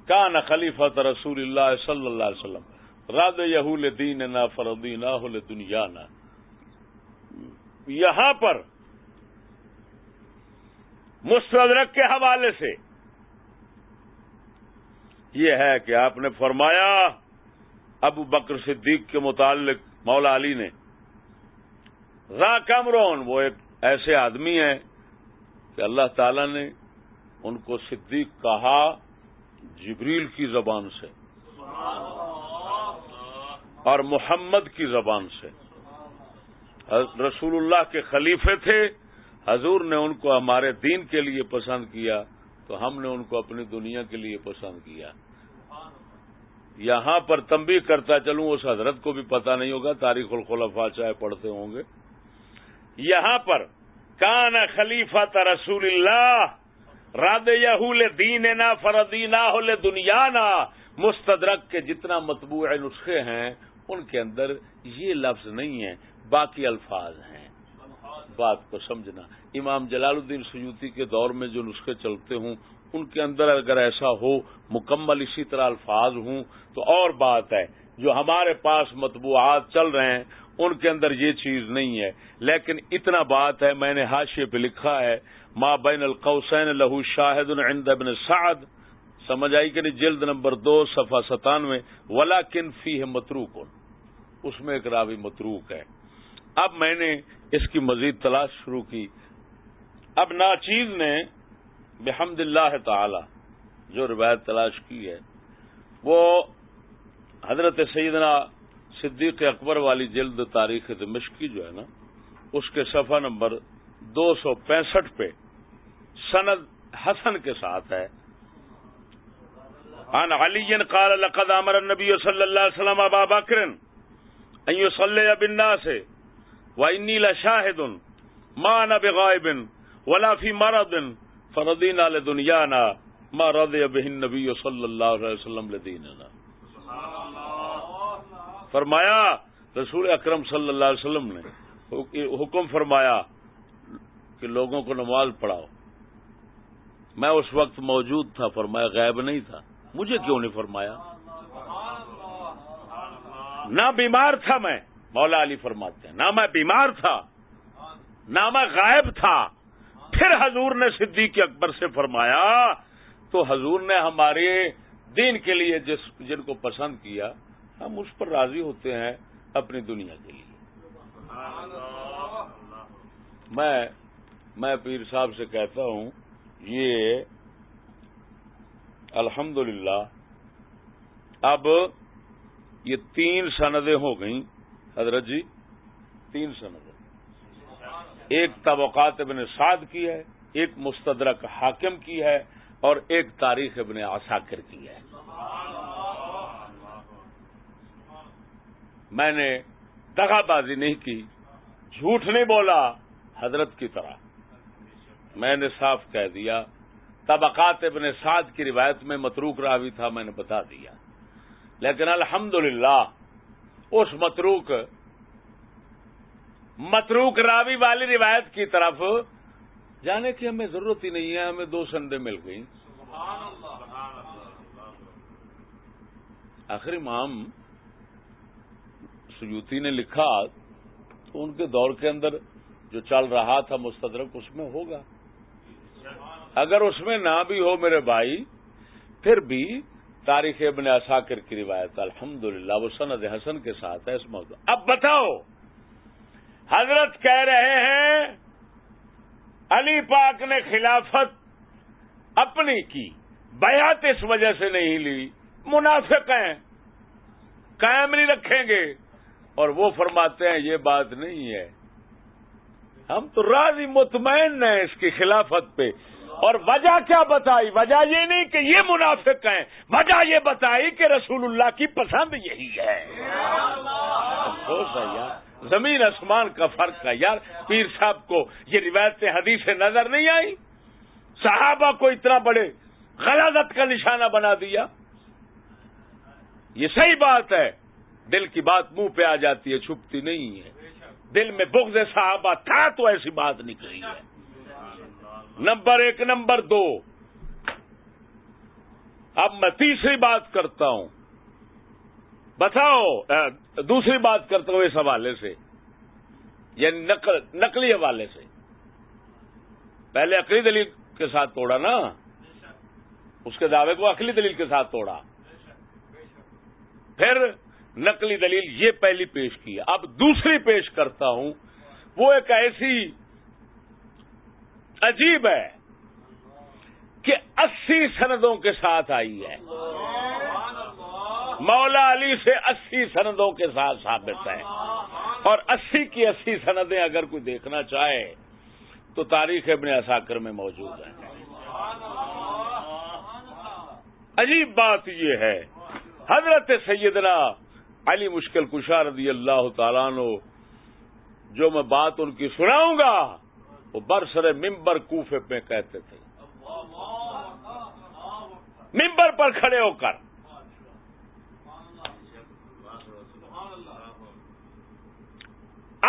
کان خلیفت رسول اللہ صلی اللہ علیہ وسلم۔ رد یہول دین نہ فردی نہ دنیا نہ یہاں پر مستدرک کے حوالے سے یہ ہے کہ آپ نے فرمایا ابو بکر صدیق کے متعلق مولا علی نے را کمرون وہ ایک ایسے آدمی ہیں کہ اللہ تعالی نے ان کو صدیق کہا جبریل کی زبان سے اور محمد کی زبان سے۔ رسول اللہ کے خلیفے تھے، حضور نے ان کو ہمارے دین کے لیے پسند کیا تو ہم نے ان کو اپنی دنیا کے لیے پسند کیا۔ یہاں پر تمبی کرتا چلوں، اس حضرت کو بھی پتا نہیں ہوگا، تاریخ الخلفاء چاہے پڑھتے ہوں گے۔ یہاں پر کان خلیفہ رسول اللہ راد یہول دین نا فردینا دنیا نا مستدرک کے جتنا مطبوع نسخے ہیں، ان کے اندر یہ لفظ نہیں ہے باقی الفاظ ہیں۔ بات کو سمجھنا۔ امام جلال الدین سیوتی کے دور میں جو نسخے چلتے ہوں ان کے اندر اگر ایسا ہو، مکمل اسی طرح الفاظ ہوں، تو اور بات ہے، جو ہمارے پاس مطبوعات چل رہے ہیں، ان کے اندر یہ چیز نہیں ہے۔ لیکن اتنا بات ہے، میں نے حاشیے پہ لکھا ہے ماں بین القوسین لہو شاہد عند ابن سعد، سمجھ آئی کہ نہیں؟ جلد نمبر دو، صفحہ ستانوے ولا کن فی ہے متروک اس میں ایک راوی متروک ہے۔ اب میں نے اس کی مزید تلاش شروع کی۔ اب ناچیز نے بحمد اللہ تعالی، جو روایت تلاش کی ہے، وہ حضرت سیدنا صدیق اکبر والی جلد تاریخ دمشقی جو ہے نا، اس کے صفحہ نمبر دو سو پینسٹھ پہ سند حسن کے ساتھ ہے۔ عن علی قال لقد امر النبی صلی اللہ علیہ وسلم ابا بکر ان يصلي بالناس واني لشاهد ما انا بغائب ولا في مرض فرضينا لدنيانا ما رضي به النبي صلی اللہ علیہ وسلم لدیننا فرمایا، رسول اکرم صلی اللہ علیہ وسلم نے حکم فرمایا کہ لوگوں کو نماز پڑھاؤ۔ میں اس وقت موجود تھا، فرمایا غائب نہیں تھا۔ مجھے کیوں نہیں فرمایا؟ نہ بیمار تھا میں، مولا علی فرماتے ہیں، نہ میں بیمار تھا، نہ میں غائب تھا۔ پھر حضور نے صدیق اکبر سے فرمایا، تو حضور نے ہمارے دین کے لیے جس جن کو پسند کیا، ہم اس پر راضی ہوتے ہیں اپنی دنیا کے لیے۔ میں میں پیر صاحب سے کہتا ہوں، یہ الحمد اب یہ تین سندیں ہو گئیں۔ حضرت جی تین سندیں۔ ایک طبقات ابن سعد کی ہے، ایک مستدرک حاکم کی ہے اور ایک تاریخ ابن عساکر کی ہے۔ میں نے دغا بازی نہیں کی، جھوٹ نہیں بولا، حضرت کی طرح۔ میں نے صاف کہہ دیا، طبقات ابن سعد کی روایت میں متروک راوی تھا، میں نے بتا دیا۔ لیکن الحمد اس متروک متروک راوی والی روایت کی طرف جانے کی ہمیں ضرورت ہی نہیں ہے، ہمیں دو سندے مل گئی آخر امام سیوتی نے لکھا تو ان کے دور کے اندر جو چل رہا تھا مستدرک، اس میں ہوگا۔ اگر اس میں نہ بھی ہو میرے بھائی، پھر بھی تاریخ ابن اثاکر کی روایت الحمد للہ وہ سند حسن کے ساتھ ہے اس موضوع۔ اب بتاؤ۔ حضرت کہہ رہے ہیں علی پاک نے خلافت اپنی کی بیات اس وجہ سے نہیں لی منافق ہیں قائم نہیں رکھیں گے۔ اور وہ فرماتے ہیں یہ بات نہیں ہے۔ ہم تو راضی مطمئن ہیں اس کی خلافت پہ۔ اور وجہ کیا بتائی؟ وجہ یہ نہیں کہ یہ منافق ہیں وجہ یہ بتائی کہ رسول اللہ کی پسند یہی ہے۔ افسوس ہے یار۔ زمین آسمان کا فرق ہے۔ یار، پیر صاحب کو یہ روایت حدیث نظر نہیں آئی؟ صحابہ کو اتنا بڑے غلط کا نشانہ بنا دیا۔ یہ صحیح بات ہے، دل کی بات منہ پہ آ جاتی ہے، چھپتی نہیں ہے۔ دل میں بغض صحابہ تھا تو ایسی بات نکلی ہے۔ نمبر ایک، نمبر دو۔ اب میں تیسری بات کرتا ہوں۔ بتاؤ دوسری بات کرتا ہوں اس حوالے سے۔ یعنی نقل، نقلی حوالے سے۔ پہلے عقلی دلیل کے ساتھ توڑا نا۔ اس کے دعوے کو عقلی دلیل کے ساتھ توڑا۔ پھر نقلی دلیل یہ پہلی پیش کی۔ اب دوسری پیش کرتا ہوں۔ وہ ایک ایسی عجیب ہے کہ اسی سندوں کے ساتھ آئی ہے۔ مولا علی سے اسی سندوں کے ساتھ ثابت ہے اور اسی کی اسی سندیں اگر کوئی دیکھنا چاہے تو تاریخ ابن اثاکر میں موجود ہے عجیب بات یہ ہے، حضرت سیدنا علی مشکل کشا رضی اللہ تعالیٰ نو جو میں بات ان کی سناؤں گا، وہ برسر ممبر کوفے میں کہتے تھے۔ ممبر پر کھڑے ہو کر۔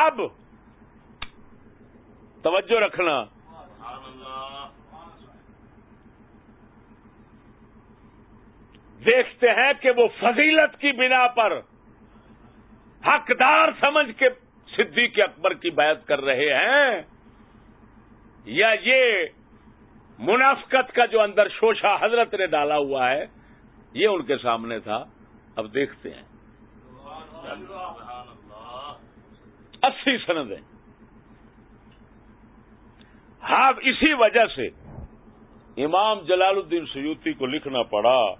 اب توجہ رکھنا۔ دیکھتے ہیں کہ وہ فضیلت کی بنا پر حقدار سمجھ کے صدیق اکبر کی بیعت کر رہے ہیں یا یہ منافقت کا جو اندر شوشا حضرت نے ڈالا ہوا ہے، یہ ان کے سامنے تھا۔ اب دیکھتے ہیں۔ اسی سندیں ہاں اسی وجہ سے امام جلال الدین سیوتی کو لکھنا پڑا،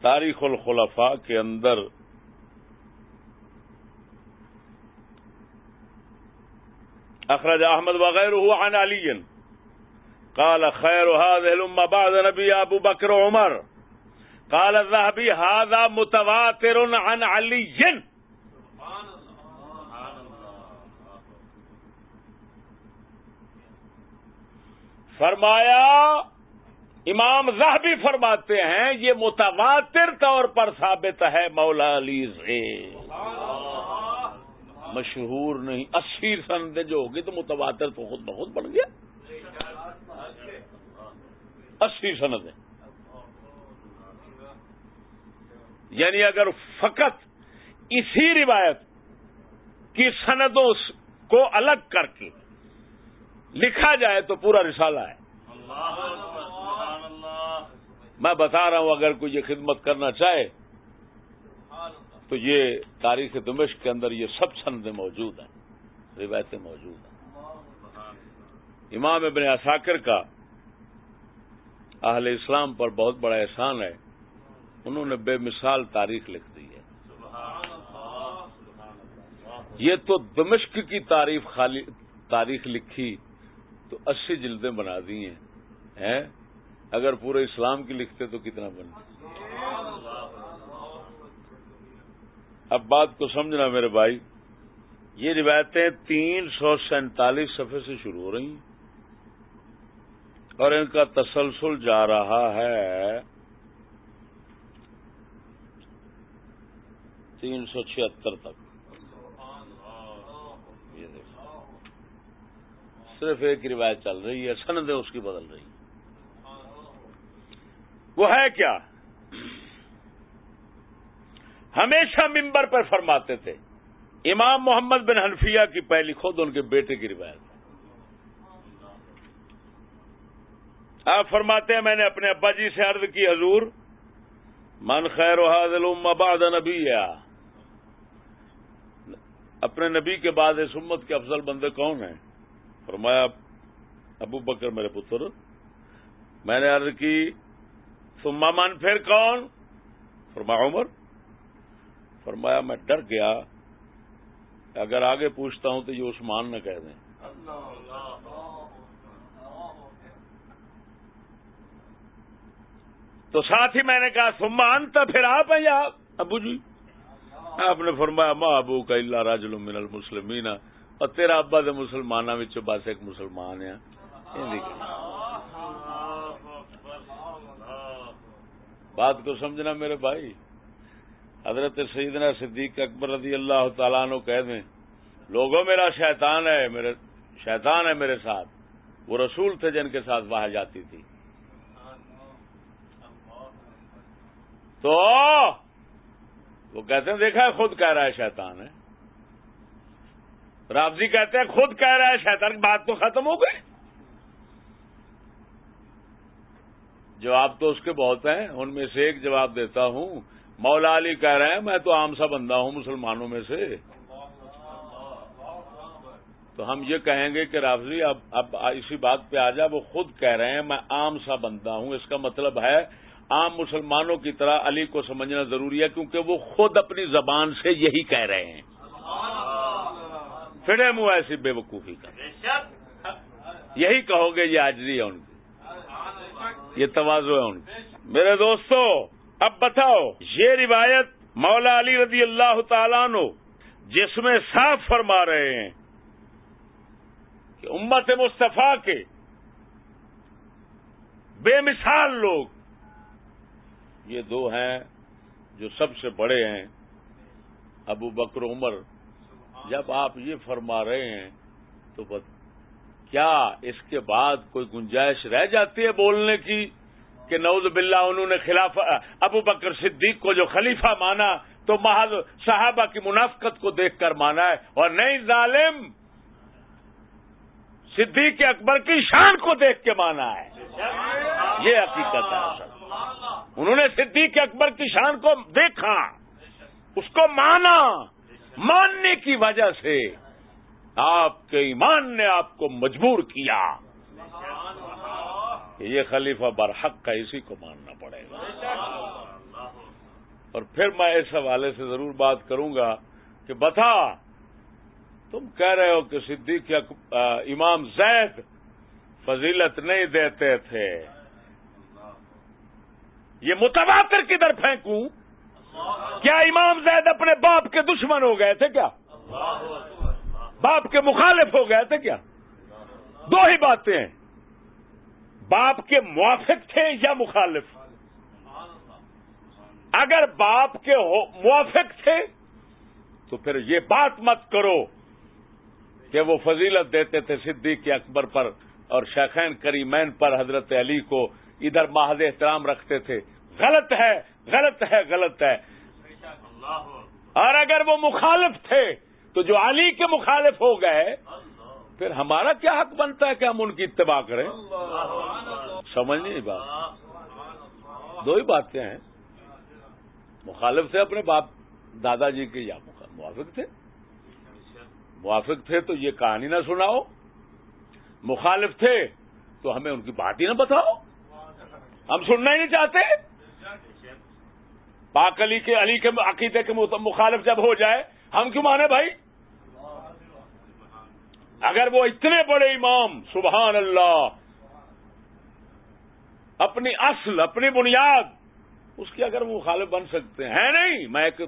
تاریخ الخلفاء کے اندر اخرج احمد وغیرہ عن علی۔ قال، خیر هذه الامه بعد نبی ابو بکر عمر۔ قال الذهبي هذا متواتر عن علی۔ فرمایا، امام زہبی فرماتے ہیں، یہ متواتر طور پر ثابت ہے مولا علی سے۔ مشہور نہیں، اسی سندیں جو ہوگی تو متواتر تو خود بخود بڑھ گیا۔ اسی سندیں یعنی اگر فقط اسی روایت کی سندوں کو الگ کر کے لکھا جائے تو پورا رسالہ ہے۔ میں بتا رہا ہوں، اگر کوئی یہ خدمت کرنا چاہے، تو یہ تاریخ دمشق کے اندر یہ سب سندیں موجود ہیں، روایتیں موجود ہیں۔ امام ابن اثاکر کا اہل اسلام پر بہت بڑا احسان ہے۔ انہوں نے بے مثال تاریخ لکھ دی ہے۔ یہ تو دمشق کی تعریف خالی، تاریخ لکھی تو اسی جلدیں بنا دی ہیں۔ اگر پورے اسلام کی لکھتے تو کتنا بن اب بات کو سمجھنا میرے بھائی، یہ روایتیں تین سو سینتالیس صفحے سے شروع ہو رہی ہیں اور ان کا تسلسل جا رہا ہے۔ تین سو چھہتر تک یہ صرف ایک روایت چل رہی ہے سندیں اس کی بدل رہی وہ ہے کیا؟ ہمیشہ ممبر پر فرماتے تھے، امام محمد بن حنفیہ کی پہلی خود ان کے بیٹے کی روایت آپ فرماتے ہیں، میں نے اپنے ابا جی سے عرض کی، حضور، من خیر و حاضل بعد نبی اپنے نبی کے بعد اس امت کے افضل بندے کون ہیں؟ فرمایا، ابو بکر میرے پتر، میں نے عرض کی سما من پھر کون؟ فرمایا، عمر۔ فرمایا، میں ڈر گیا اگر آگے پوچھتا ہوں تو یہ عثمان نہ کہہ دیں۔ تو ساتھ ہی میں نے کہا سمان تو پھر آپ ہیں یا ابو جی؟ آپ نے فرمایا ماں ابو کا اللہ راج المن المسلمین۔ اور تیرا ابا تو مسلمان بس ایک مسلمان ہے۔ بات کو سمجھنا میرے بھائی، حضرت سیدنا صدیق اکبر رضی اللہ تعالیٰ نو کہہ دیں، لوگوں میرا شیطان ہے، میرے شیطان ہے میرے ساتھ۔ وہ رسول تھے جن کے ساتھ وہاں جاتی تھی۔ تو وہ کہتے ہیں، دیکھا ہے، خود کہہ رہا ہے شیطان ہے۔ رابضی کہتے ہیں، خود کہہ رہا ہے، شیطان کی بات تو ختم ہو گئی۔ جواب تو اس کے بہت ہیں، ان میں سے ایک جواب دیتا ہوں۔ مولا علی کہہ رہے ہیں، میں تو عام سا بندہ ہوں مسلمانوں میں سے۔ تو ہم یہ کہیں گے کہ رافضی اب اب اسی بات پہ آ جا، وہ خود کہہ رہے ہیں، میں عام سا بندہ ہوں۔ اس کا مطلب ہے، عام مسلمانوں کی طرح علی کو سمجھنا ضروری ہے، کیونکہ وہ خود اپنی زبان سے یہی کہہ رہے ہیں۔ پھر منہ ایسی بے وقوفی کا یہی کہو گے یہ آجری ہے ان کی۔ یہ توازو ہے ان کی۔ میرے دوستو اب بتاؤ یہ روایت مولا علی رضی اللہ تعالیٰ نو جس میں صاف فرما رہے ہیں کہ امت مصطفیٰ کے بے مثال لوگ یہ دو ہیں جو سب سے بڑے ہیں ابو بکر عمر جب آپ یہ فرما رہے ہیں، تو کیا اس کے بعد کوئی گنجائش رہ جاتی ہے بولنے کی کہ نوز باللہ انہوں نے خلاف ابو بکر صدیق کو جو خلیفہ مانا، تو محض صحابہ کی منافقت کو دیکھ کر مانا ہے؟ اور نئی ظالم! صدیق اکبر کی شان کو دیکھ کے مانا ہے۔ یہ حقیقت ہے۔ انہوں نے صدیق اکبر کی شان کو دیکھا، اس کو مانا۔ ماننے کی وجہ سے آپ کے ایمان نے آپ کو مجبور کیا کہ یہ خلیفہ برحق کا اسی کو ماننا پڑے۔ گا اور پھر میں اس حوالے سے ضرور بات کروں گا کہ بتا، تم کہہ رہے ہو کہ صدیق امام زید فضیلت نہیں دیتے تھے۔ یہ متواتر کدھر پھینکوں؟ کیا امام زید اپنے باپ کے دشمن ہو گئے تھے کیا؟ باپ کے مخالف ہو گئے تھے کیا؟ دو ہی باتیں ہیں۔ باپ کے موافق تھے یا مخالف؟ اگر باپ کے موافق تھے، تو پھر یہ بات مت کرو کہ وہ فضیلت دیتے تھے صدیق اکبر پر اور شیخین کریمین پر حضرت علی کو ادھر محض احترام رکھتے تھے۔ غلط ہے غلط ہے غلط ہے۔ اور اگر وہ مخالف تھے، تو جو علی کے مخالف ہو گئے، پھر ہمارا کیا حق بنتا ہے کہ ہم ان کی اتباع کریں؟ سمجھ نہیں بات۔ دو ہی باتیں ہیں۔ مخالف تھے اپنے باپ دادا جی کے، یا موافق تھے۔ موافق تھے تو یہ کہانی نہ سناؤ۔ مخالف تھے تو ہمیں ان کی بات ہی نہ بتاؤ۔ ہم سننا ہی نہیں چاہتے۔ پاک علی کے علی کے عقیدے کے مخالف جب ہو جائے، ہم کیوں مانے بھائی؟ اگر وہ اتنے بڑے امام، سبحان اللہ، اپنی اصل، اپنی بنیاد، اس کی اگر وہ مخالف بن سکتے ہیں نہیں؟ میں ایک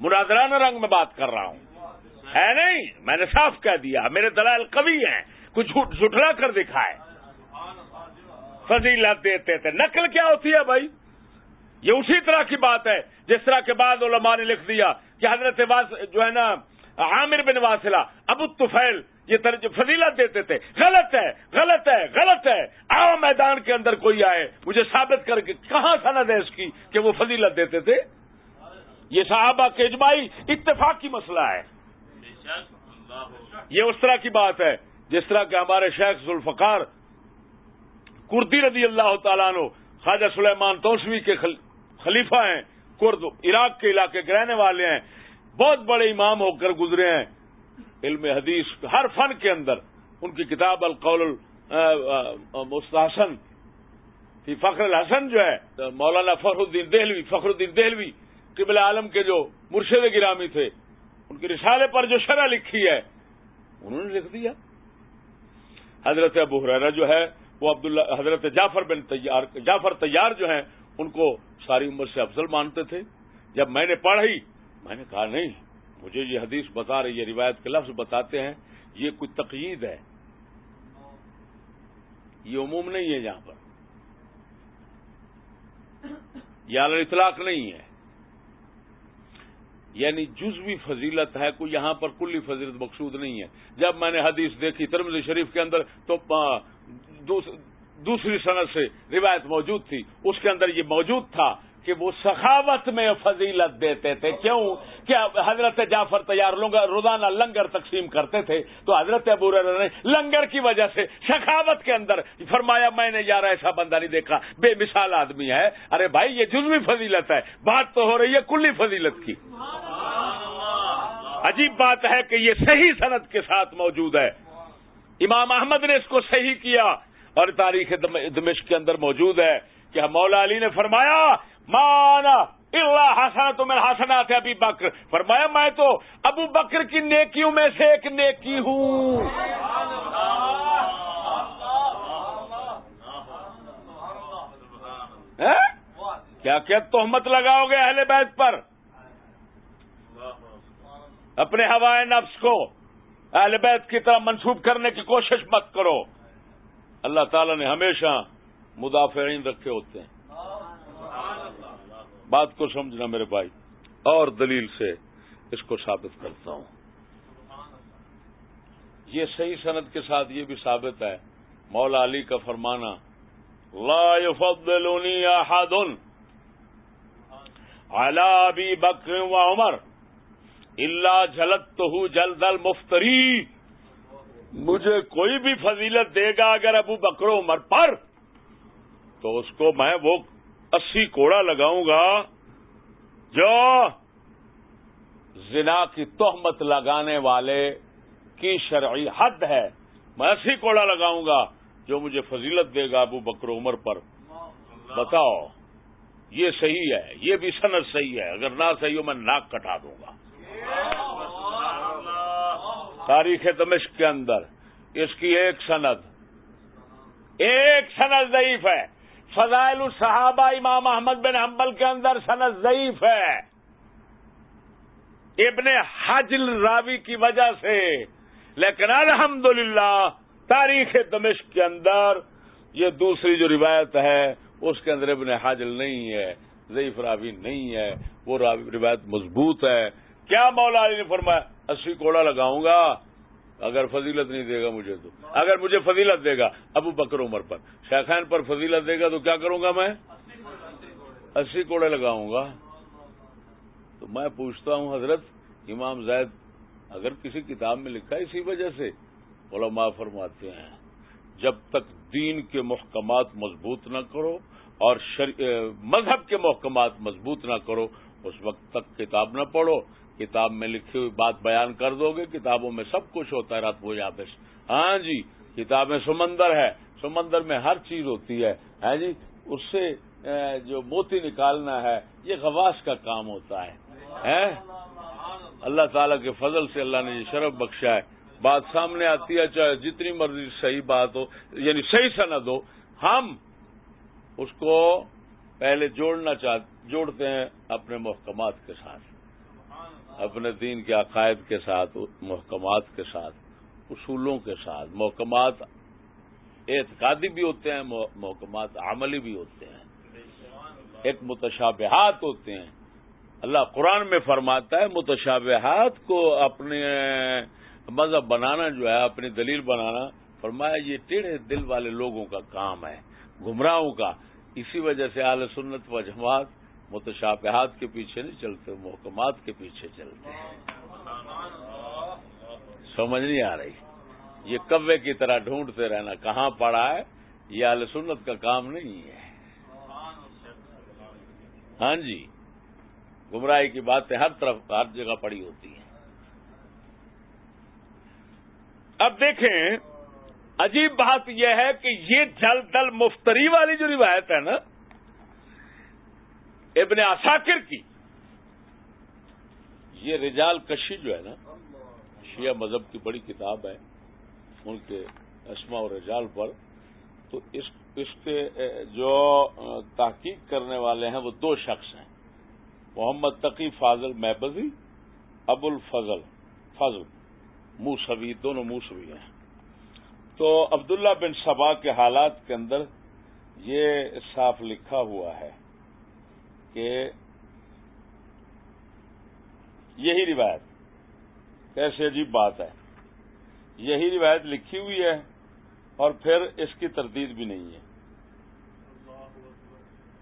مناظرانہ رنگ میں بات کر رہا ہوں۔ ہے نہیں؟ میں نے صاف کہہ دیا، میرے دلائل کبھی ہیں، کچھ جھٹلا کر دکھائے۔ فضیلت دیتے تھے۔ نقل کیا ہوتی ہے بھائی؟ یہ اسی طرح کی بات ہے، جس طرح کے بعد علماء نے لکھ دیا کہ حضرت جو ہے نا، عامر بن واسلہ ابو طفیل یہ طرح فضیلت دیتے تھے۔ غلط ہے غلط ہے غلط ہے۔ آؤ میدان کے اندر کوئی آئے، مجھے ثابت کر کے کہاں سند ہے اس کی کہ وہ فضیلت دیتے تھے؟ یہ صحابہ کے اجماعی اتفاقی مسئلہ ہے۔ یہ اس طرح کی بات ہے، جس طرح کہ ہمارے شیخ ذوالفقار کردی رضی اللہ تعالیٰ نو خواجہ سلیمان توسوی کے خلیفہ ہیں، کرد عراق کے علاقے کے رہنے والے ہیں، بہت بڑے امام ہو کر گزرے ہیں۔ علم حدیث ہر فن کے اندر، ان کی کتاب القول مستحسن فی فخر الحسن جو ہے، مولانا فخر الدین دہلوی، فخر الدین دہلوی قبل عالم کے جو مرشد گرامی تھے، ان کے رسالے پر جو شرح لکھی ہے، انہوں نے لکھ دیا۔ حضرت ابو حرا جو ہے، وہ عبداللہ، حضرت جعفر بن تیار، جعفر تیار جو ہیں ان کو ساری عمر سے افضل مانتے تھے۔ جب میں نے پڑھی، میں نے کہا، نہیں، مجھے یہ حدیث بتا رہی ہے روایت کے لفظ بتاتے ہیں، یہ کوئی تقید ہے۔ یہ عموم نہیں ہے یہاں پر۔ یہ عال اطلاق نہیں ہے۔ یعنی جزوی فضیلت ہے، کوئی یہاں پر کلی فضیلت مقصود نہیں ہے۔ جب میں نے حدیث دیکھی ترمز شریف کے اندر، تو دوسری صنعت سے روایت موجود تھی۔ اس کے اندر یہ موجود تھا کہ وہ سخاوت میں فضیلت دیتے تھے۔ کیوں؟ کہ حضرت جعفر تیار روزانہ لنگر تقسیم کرتے تھے۔ تو حضرت ابو نے لنگر کی وجہ سے سخاوت کے اندر فرمایا میں نے یار ایسا بندہ نہیں دیکھا بے مثال آدمی ہے۔ ارے بھائی یہ جزوی فضیلت ہے۔ بات تو ہو رہی ہے کلی فضیلت کی۔ عجیب بات ہے کہ یہ صحیح صنعت کے ساتھ موجود ہے۔ امام احمد نے اس کو صحیح کیا۔ اور تاریخ دمشق کے اندر موجود ہے کہ مولا علی نے فرمایا، مانا اللہ حسن تو میرا حسنات ہے ابھی بکر. فرمایا، میں تو ابو بکر کی نیکیوں میں سے ایک نیکی ہوں. کیا کیا تہمت لگاؤ گے اہل بیت پر؟ اپنے ہوائے نفس کو اہل بیت کی طرح منسوب کرنے کی کوشش مت کرو۔ اللہ تعالی نے ہمیشہ مدافعین رکھے ہوتے ہیں۔ بات کو سمجھنا میرے بھائی، اور دلیل سے اس کو ثابت کرتا ہوں۔ یہ صحیح صنعت کے ساتھ یہ بھی ثابت ہے، مولا علی کا فرمانا، لا يفضلني احد على ابي بکر و عمر اللہ جلد تو جلد المفتری۔ مجھے کوئی بھی فضیلت دے گا اگر ابو بکر عمر پر، تو اس کو میں وہ اسی کوڑا لگاؤں گا جو زنا کی تہمت لگانے والے کی شرعی حد ہے۔ میں اسی کوڑا لگاؤں گا جو مجھے فضیلت دے گا ابو بکر عمر پر۔ بتاؤ، یہ صحیح ہے، یہ بھی صنعت صحیح ہے، اگر نہ صحیح ہو میں ناک کٹا دوں گا۔ تاریخ دمشق کے اندر۔ اس کی ایک سند۔ ایک سند ضعیف ہے۔ فضائل الصحابہ امام احمد بن حنبل کے اندر سند ضعیف ہے۔ ابن حجل راوی کی وجہ سے۔ لیکن الحمدللہ، تاریخ دمشق کے اندر یہ دوسری جو روایت ہے، اس کے اندر ابن حاجل نہیں ہے، ضعیف راوی نہیں ہے، وہ روایت مضبوط ہے۔ کیا مولا علی نے فرمایا، اسی کوڑا لگاؤں گا، اگر فضیلت نہیں دے گا مجھے تو۔ اگر مجھے فضیلت دے گا، ابو بکر عمر پر۔ شیخین پر فضیلت دے گا تو کیا کروں گا میں؟ اسی کوڑے لگاؤں گا۔ تو میں پوچھتا ہوں، حضرت امام زید، اگر کسی کتاب میں لکھا ہے اسی وجہ سے؟ علماء فرماتے ہیں، جب تک دین کے محکمات مضبوط نہ کرو اور مذہب کے محکمات مضبوط نہ کرو، اس وقت تک کتاب نہ پڑھو۔ کتاب میں لکھی ہوئی بات بیان کر دو گے، کتابوں میں سب کچھ ہوتا ہے، رات بو آپس ہاں جی کتابیں سمندر ہے۔ سمندر میں ہر چیز ہوتی ہے۔ ہاں جی اس سے جو موتی نکالنا ہے، یہ غواس کا کام ہوتا ہے۔ ہاں؟ اللہ تعالی کے فضل سے اللہ نے یہ شرف بخشا ہے۔ بات سامنے آتی ہے، چاہے جتنی مرضی صحیح بات ہو یعنی صحیح سند ہو، ہم اس کو پہلے جوڑنا چاہتے جوڑتے ہیں اپنے محکمات کے ساتھ۔ اپنے دین کے عقائد کے ساتھ، محکمات کے ساتھ، اصولوں کے ساتھ، محکمات اعتقادی بھی ہوتے ہیں محکمات عملی بھی ہوتے ہیں۔ ایک متشابہات ہوتے ہیں۔ اللہ قرآن میں فرماتا ہے، متشابہات کو اپنے مذہب بنانا جو ہے، اپنی دلیل بنانا، فرمایا یہ ٹیڑھے دل والے لوگوں کا کام ہے، گمراہوں کا۔ اسی وجہ سے اعلی سنت و جماعت متشابہات کے پیچھے نہیں چلتے، محکمات کے پیچھے چلتے ہیں۔ سمجھ نہیں آ رہی۔ یہ کوے کی طرح ڈھونڈتے رہنا، کہاں پڑا ہے؟ یہ اعلی سنت کا کام نہیں ہے۔ ہاں جی گمراہی کی باتیں ہر طرف، ہر جگہ پڑی ہوتی ہیں۔ اب دیکھیں، عجیب بات یہ ہے کہ یہ جل دل مفتری والی جو روایت ہے نا ابن عساکر کی۔ یہ رجال کشی جو ہے نا، شیعہ مذہب کی بڑی کتاب ہے ان کے اسما اور رجال پر۔ تو اس اس کے جو تحقیق کرنے والے ہیں، وہ دو شخص ہیں۔ محمد تقی فاضل محبزی ابو الفضل، فضل، موسوی، دونوں موسوی ہیں۔ تو عبداللہ بن سبا کے حالات کے اندر یہ صاف لکھا ہوا ہے۔ کہ یہی روایت کیسے عجیب بات ہے۔ یہی روایت لکھی ہوئی ہے اور پھر اس کی تردید بھی نہیں ہے۔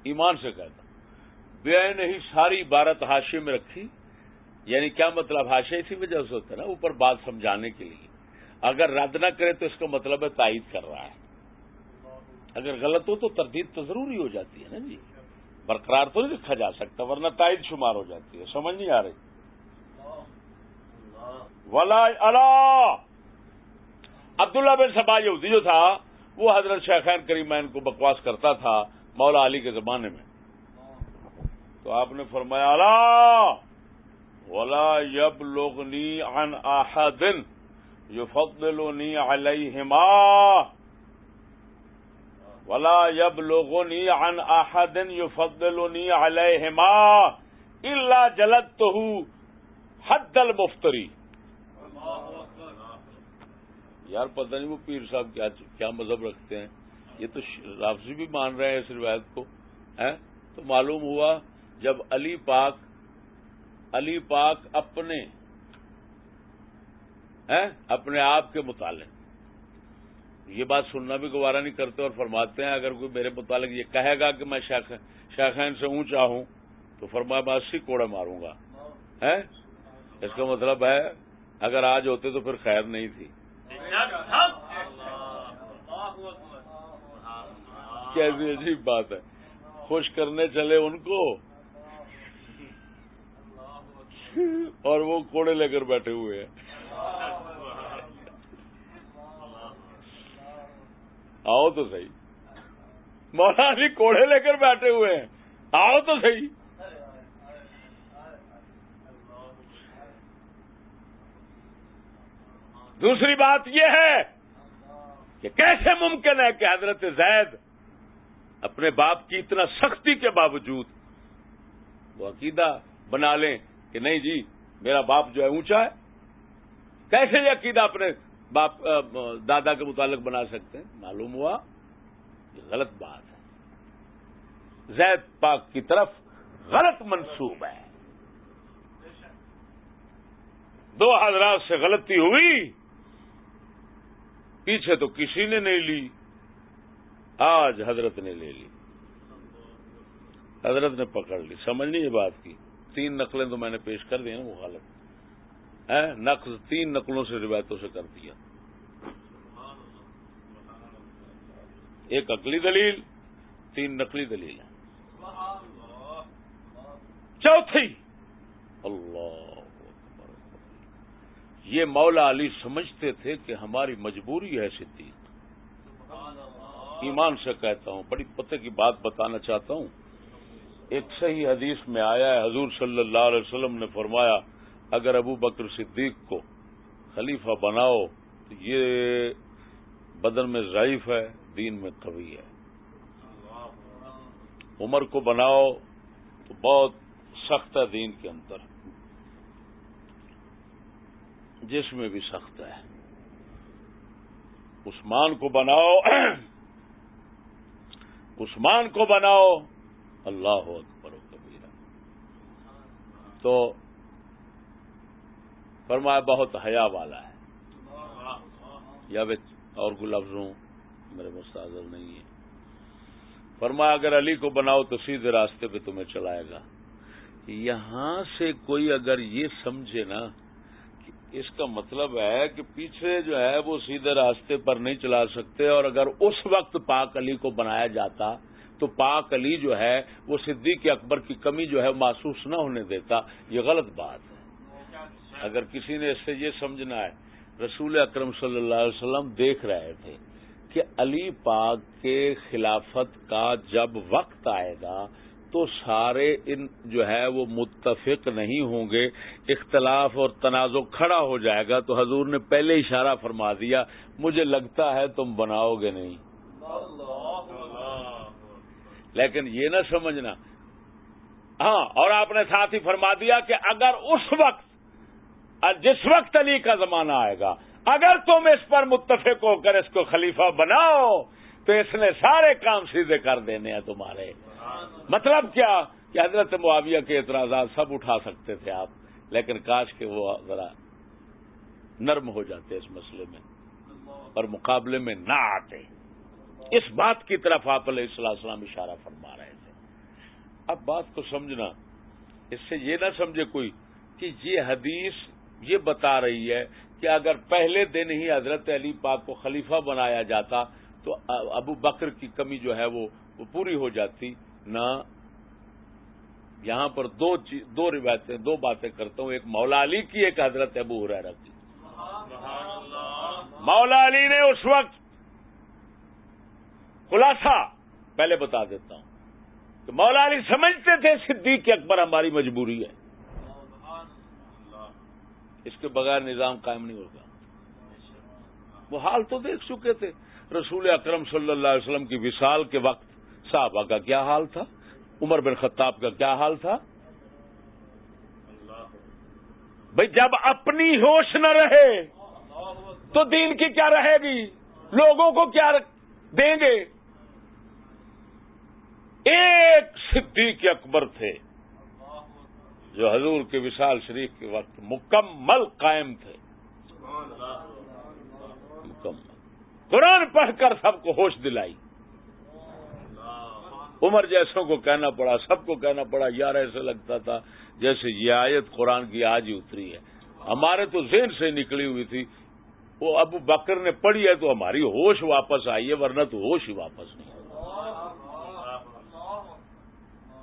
ایمان سے کہتا بے نہیں ساری عبارت حاشے میں رکھی۔ یعنی کیا مطلب حاشا اسی وجہ سے ہوتا ہے نا؟ اوپر بات سمجھانے کے لیے۔ اگر رد نہ کرے تو اس کا مطلب ہے تائید کر رہا ہے۔ اگر غلط ہو تو تردید تو ضروری ہو جاتی ہے نا جی؟ برقرار تو نہیں لکھا جا سکتا، ورنہ تائید شمار ہو جاتی ہے۔ سمجھ نہیں آ رہی۔ ولا اللہ عبداللہ بن سبا یہودی جو تھا، وہ حضرت شیخین کریمین کو بکواس کرتا تھا مولا علی کے زمانے میں۔ تو آپ نے فرمایا اللہ ولا یب لوگنی ان احدن یفضلنی علیہما ولا یب لوگنی ان احدن یفضلنی علیہما الا جلدتہ حد المفتری. یار پتہ نہیں وہ پیر صاحب کیا کیا مذہب رکھتے ہیں؟ یہ تو رافضی بھی مان رہے ہیں اس روایت کو تو معلوم ہوا جب علی پاک علی پاک اپنے اپنے آپ کے متعلق یہ بات سننا بھی گوارا نہیں کرتے اور فرماتے ہیں، اگر کوئی میرے متعلق یہ کہے گا کہ میں شاخین سے اونچا ہوں، تو فرمایا میں اسی کوڑے ماروں گا۔ اس کا مطلب ہے، اگر آج ہوتے تو پھر خیر نہیں تھی۔ کیسی عجیب بات ہے۔ خوش کرنے چلے ان کو۔ اور وہ کوڑے لے کر بیٹھے ہوئے ہیں۔ آؤ تو صحیح۔ مولانا جی کوڑے لے کر بیٹھے ہوئے ہیں۔ آؤ تو صحیح۔ دوسری بات یہ ہے کہ کیسے ممکن ہے کہ حضرت زید اپنے باپ کی اتنا سختی کے باوجود وہ عقیدہ بنا لیں کہ نہیں جی میرا باپ جو ہے اونچا ہے۔ کیسے یہ عقیدہ اپنے باپ دادا کے متعلق بنا سکتے ہیں۔ معلوم ہوا یہ غلط بات ہے۔ زید پاک کی طرف غلط منسوب ہے۔ دو حضرات سے غلطی ہوئی۔ پیچھے تو کسی نے نہیں لی۔ آج حضرت نے لے لی۔ حضرت نے پکڑ لی۔ سمجھ نہیں یہ بات کی۔ تین نقلیں تو میں نے پیش کر دی نا مخالف نقل، تین نقلوں سے روایتوں سے کر دیا۔ ایک عقلی دلیل، تین نقلی دلیل ہے چوتھی، اللہ۔ یہ مولا علی سمجھتے تھے کہ ہماری مجبوری ہے صدیق۔ ایمان سے کہتا ہوں، بڑی پتے کی بات بتانا چاہتا ہوں۔ ایک صحیح حدیث میں آیا ہے، حضور صلی اللہ علیہ وسلم نے فرمایا اگر ابو بکر صدیق کو خلیفہ بناؤ تو یہ بدن میں ضعیف ہے، دین میں قوی ہے۔ عمر کو بناؤ تو بہت سخت ہے دین کے اندر۔ جس میں بھی سخت ہے۔ عثمان کو بناؤ، عثمان کو بناؤ، اللہ اکبر و کبیرہ۔ تو فرمایا بہت حیا والا ہے۔ یا اور کوئی لفظوں میرے مستحضر نہیں ہے۔ فرمایا اگر علی کو بناؤ تو سیدھے راستے پہ تمہیں چلائے گا۔ یہاں سے کوئی اگر یہ سمجھے نا اس کا مطلب ہے کہ پیچھے جو ہے وہ سیدھے راستے پر نہیں چلا سکتے اور اگر اس وقت پاک علی کو بنایا جاتا تو پاک علی جو ہے وہ صدیق اکبر کی کمی جو ہے محسوس نہ ہونے دیتا، یہ غلط بات ہے۔ اگر کسی نے اس سے یہ سمجھنا ہے، رسول اکرم صلی اللہ علیہ وسلم دیکھ رہے تھے کہ علی پاک کے خلافت کا جب وقت آئے گا تو سارے ان جو ہے وہ متفق نہیں ہوں گے، اختلاف اور تنازع کھڑا ہو جائے گا۔ تو حضور نے پہلے اشارہ فرما دیا، مجھے لگتا ہے تم بناؤ گے نہیں۔ لیکن یہ نہ سمجھنا۔ ہاں اور آپ نے ساتھ ہی فرما دیا کہ اگر اس وقت جس وقت علی کا زمانہ آئے گا، اگر تم اس پر متفق ہو کر اس کو خلیفہ بناؤ، تو اس نے سارے کام سیدھے کر دینے ہیں تمہارے۔ مطلب کیا؟ کہ حضرت معاویہ کے اعتراضات سب اٹھا سکتے تھے آپ، لیکن کاش کے وہ ذرا نرم ہو جاتے اس مسئلے میں، اور مقابلے میں نہ آتے۔ اس بات کی طرف آپ علیہ السلام السلام اشارہ فرما رہے تھے۔ اب بات کو سمجھنا، اس سے یہ نہ سمجھے کوئی کہ یہ حدیث یہ بتا رہی ہے کہ اگر پہلے دن ہی حضرت علی پاک کو خلیفہ بنایا جاتا تو ابو بکر کی کمی جو ہے وہ پوری ہو جاتی۔ نہ، یہاں پر دو دو روایتیں، دو باتیں کرتا ہوں۔ ایک مولا علی کی، ایک حضرت ابو حرارہ کی۔ مولا علی نے اس وقت خلاصہ پہلے بتا دیتا ہوں کہ مولا علی سمجھتے تھے صدیق کے اکبر ہماری مجبوری ہے۔ اس کے بغیر نظام قائم نہیں ہوگا۔ وہ حال تو دیکھ چکے تھے۔ رسول اکرم صلی اللہ علیہ وسلم کی وصال کے وقت صحابہ کا کیا حال تھا؟ عمر بن خطاب کا کیا حال تھا؟ بھائی جب اپنی ہوش نہ رہے تو دین کی کیا رہے گی؟ لوگوں کو کیا دیں گے؟ ایک صدیق اکبر تھے۔ جو حضور کے وشال شریف کے وقت مکمل قائم تھے۔ مکمل۔ قرآن پڑھ کر سب کو ہوش دلائی۔ عمر جیسوں کو کہنا پڑا، سب کو کہنا پڑا، یار ایسے لگتا تھا جیسے یہ آیت قرآن کی آج ہی اتری ہے۔ ہمارے تو ذہن سے نکلی ہوئی تھی، وہ ابو بکر نے پڑھی ہے تو ہماری ہوش واپس آئی ہے، ورنہ تو ہوش ہی واپس نہیں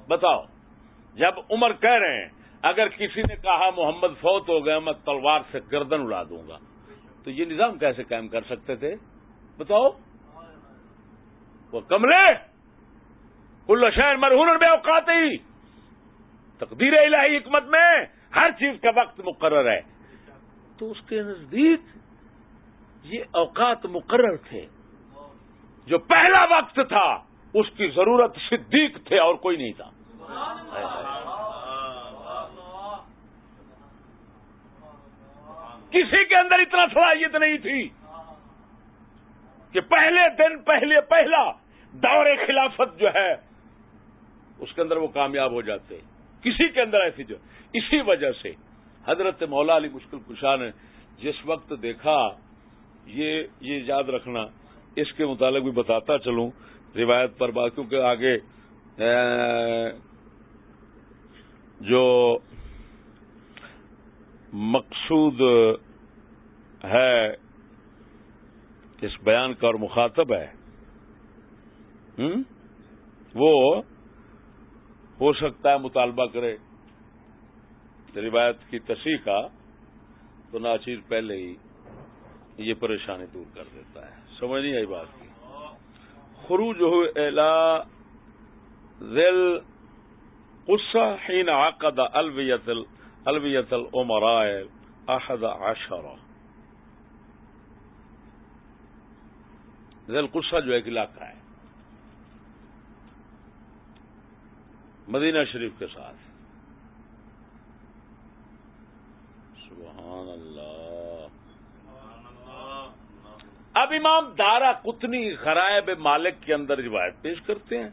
بتاؤ، جب عمر کہہ رہے ہیں اگر کسی نے کہا محمد فوت ہو گیا، میں تلوار سے گردن اڑا دوں گا۔ تو یہ نظام کیسے قائم کر سکتے تھے؟ بتاؤ۔ وہ کملے! کل شہر مرہون میں اوقات ہی۔ تقدیر الہی حکمت میں ہر چیز کا وقت مقرر ہے۔ تو اس کے نزدیک یہ اوقات مقرر تھے۔ جو پہلا وقت تھا، اس کی ضرورت صدیق تھے اور کوئی نہیں تھا۔ کسی کے اندر اتنا صلاحیت نہیں تھی کہ پہلے دن پہلے پہلا دور خلافت جو ہے، اس کے اندر وہ کامیاب ہو جاتے۔ کسی کے اندر ایسی جو، اسی وجہ سے حضرت مولا علی مشکل کشا نے جس وقت دیکھا، یہ یہ یاد رکھنا، اس کے متعلق بھی بتاتا چلوں روایت پر، بات کیونکہ آگے جو مقصود ہے، اس بیان کا اور مخاطب ہے۔ وہ ہو سکتا ہے مطالبہ کرے۔ روایت کی تصحیح کا تو ناچیر پہلے ہی یہ پریشانی دور کر دیتا ہے۔ سمجھ نہیں آئی بات کی؟ خروج ہو الا ذیل قصہ حین عقد الویت الویت العمرائے احد عشرہ ذیل قصہ جو ایک علاقہ ہے. مدینہ شریف کے ساتھ. سبحان اللہ. اب امام دارا کتنی غرائب مالک کے اندر روایت پیش کرتے ہیں.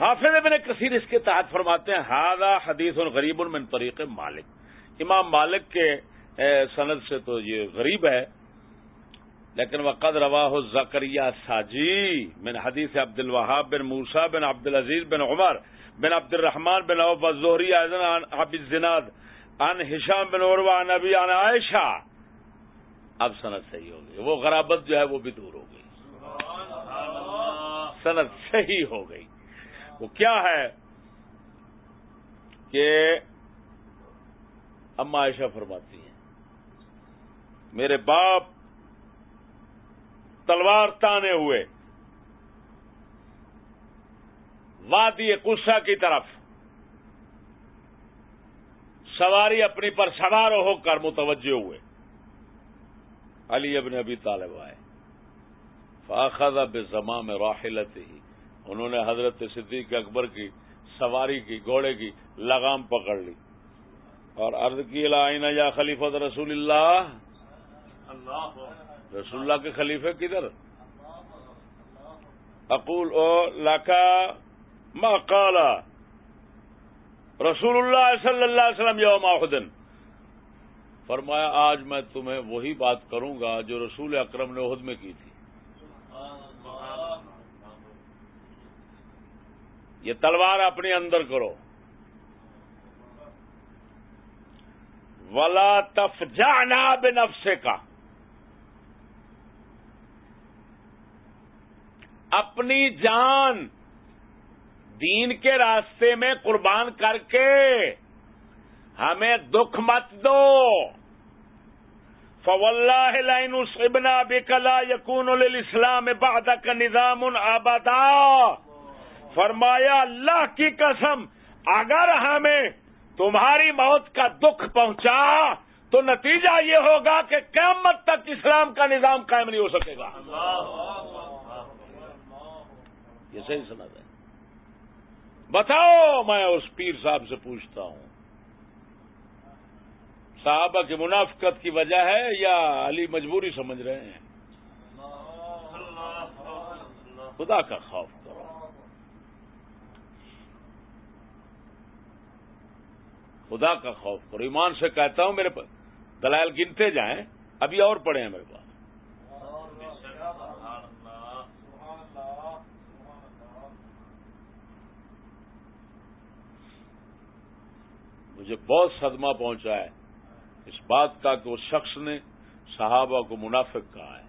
حافظ ابن کثیر اس کے تحت فرماتے ہیں ہاضا حدیث غریب من طریق مالک. امام مالک کے سند سے تو یہ غریب ہے، لیکن وقد رواہ زکریہ ساجی بن حدیث عبد الوہاب بن موسا بن عبد العزیز بن عمر بن عبد الرحمان بن عوف الزہری اب زناد ان ہشام بن عروا نبی ان عائشہ۔ اب صنعت صحیح ہو گئی۔ وہ غرابت جو ہے وہ بھی دور ہو گئی۔ صنعت صحیح ہو گئی۔ وہ کیا ہے کہ اما عائشہ فرماتی ہیں، میرے باپ تلوار تانے ہوئے، وادی کسا کی طرف سواری اپنی پر سوار ہو کر متوجہ ہوئے۔ علی ابن ابی طالب آئے، فاخذ اب زماں میں راحلت ہی انہوں نے حضرت صدیق اکبر کی سواری کی، گھوڑے کی لگام پکڑ لی۔ اور عرض کی لائنا یا خلیفت رسول اللہ۔ رسول اللہ کے خلیفے کدھر؟ اقول، او لاکا ما قالا رسول اللہ صلی اللہ علیہ وسلم یوم احدن فرمایا، آج میں تمہیں وہی بات کروں گا جو رسول اکرم نے عہد میں کی تھی۔ یہ تلوار اپنے اندر کرو۔ ولا تف جانا بنفسے کا اپنی جان دین کے راستے میں قربان کر کے ہمیں دکھ مت دو۔ فولہ لائن اسبنا بکلا یقون الاسلام بعد کا نظام آبادا۔ فرمایا، اللہ کی قسم، اگر ہمیں تمہاری موت کا دکھ پہنچا، تو نتیجہ یہ ہوگا کہ قیامت تک اسلام کا نظام قائم نہیں ہو سکے گا۔ یہ صحیح سنا ہے۔ بتاؤ، میں اس پیر صاحب سے پوچھتا ہوں۔ صحابہ کی منافقت کی وجہ ہے یا علی مجبوری سمجھ رہے ہیں؟ خدا کا خوف کرو خدا کا خوف کرو ایمان سے کہتا ہوں میرے پاس۔ دلائل گنتے جائیں، ابھی اور پڑے ہیں میرے پاس۔ مجھے بہت صدمہ پہنچا ہے اس بات کا کہ اس شخص نے صحابہ کو منافق کہا ہے۔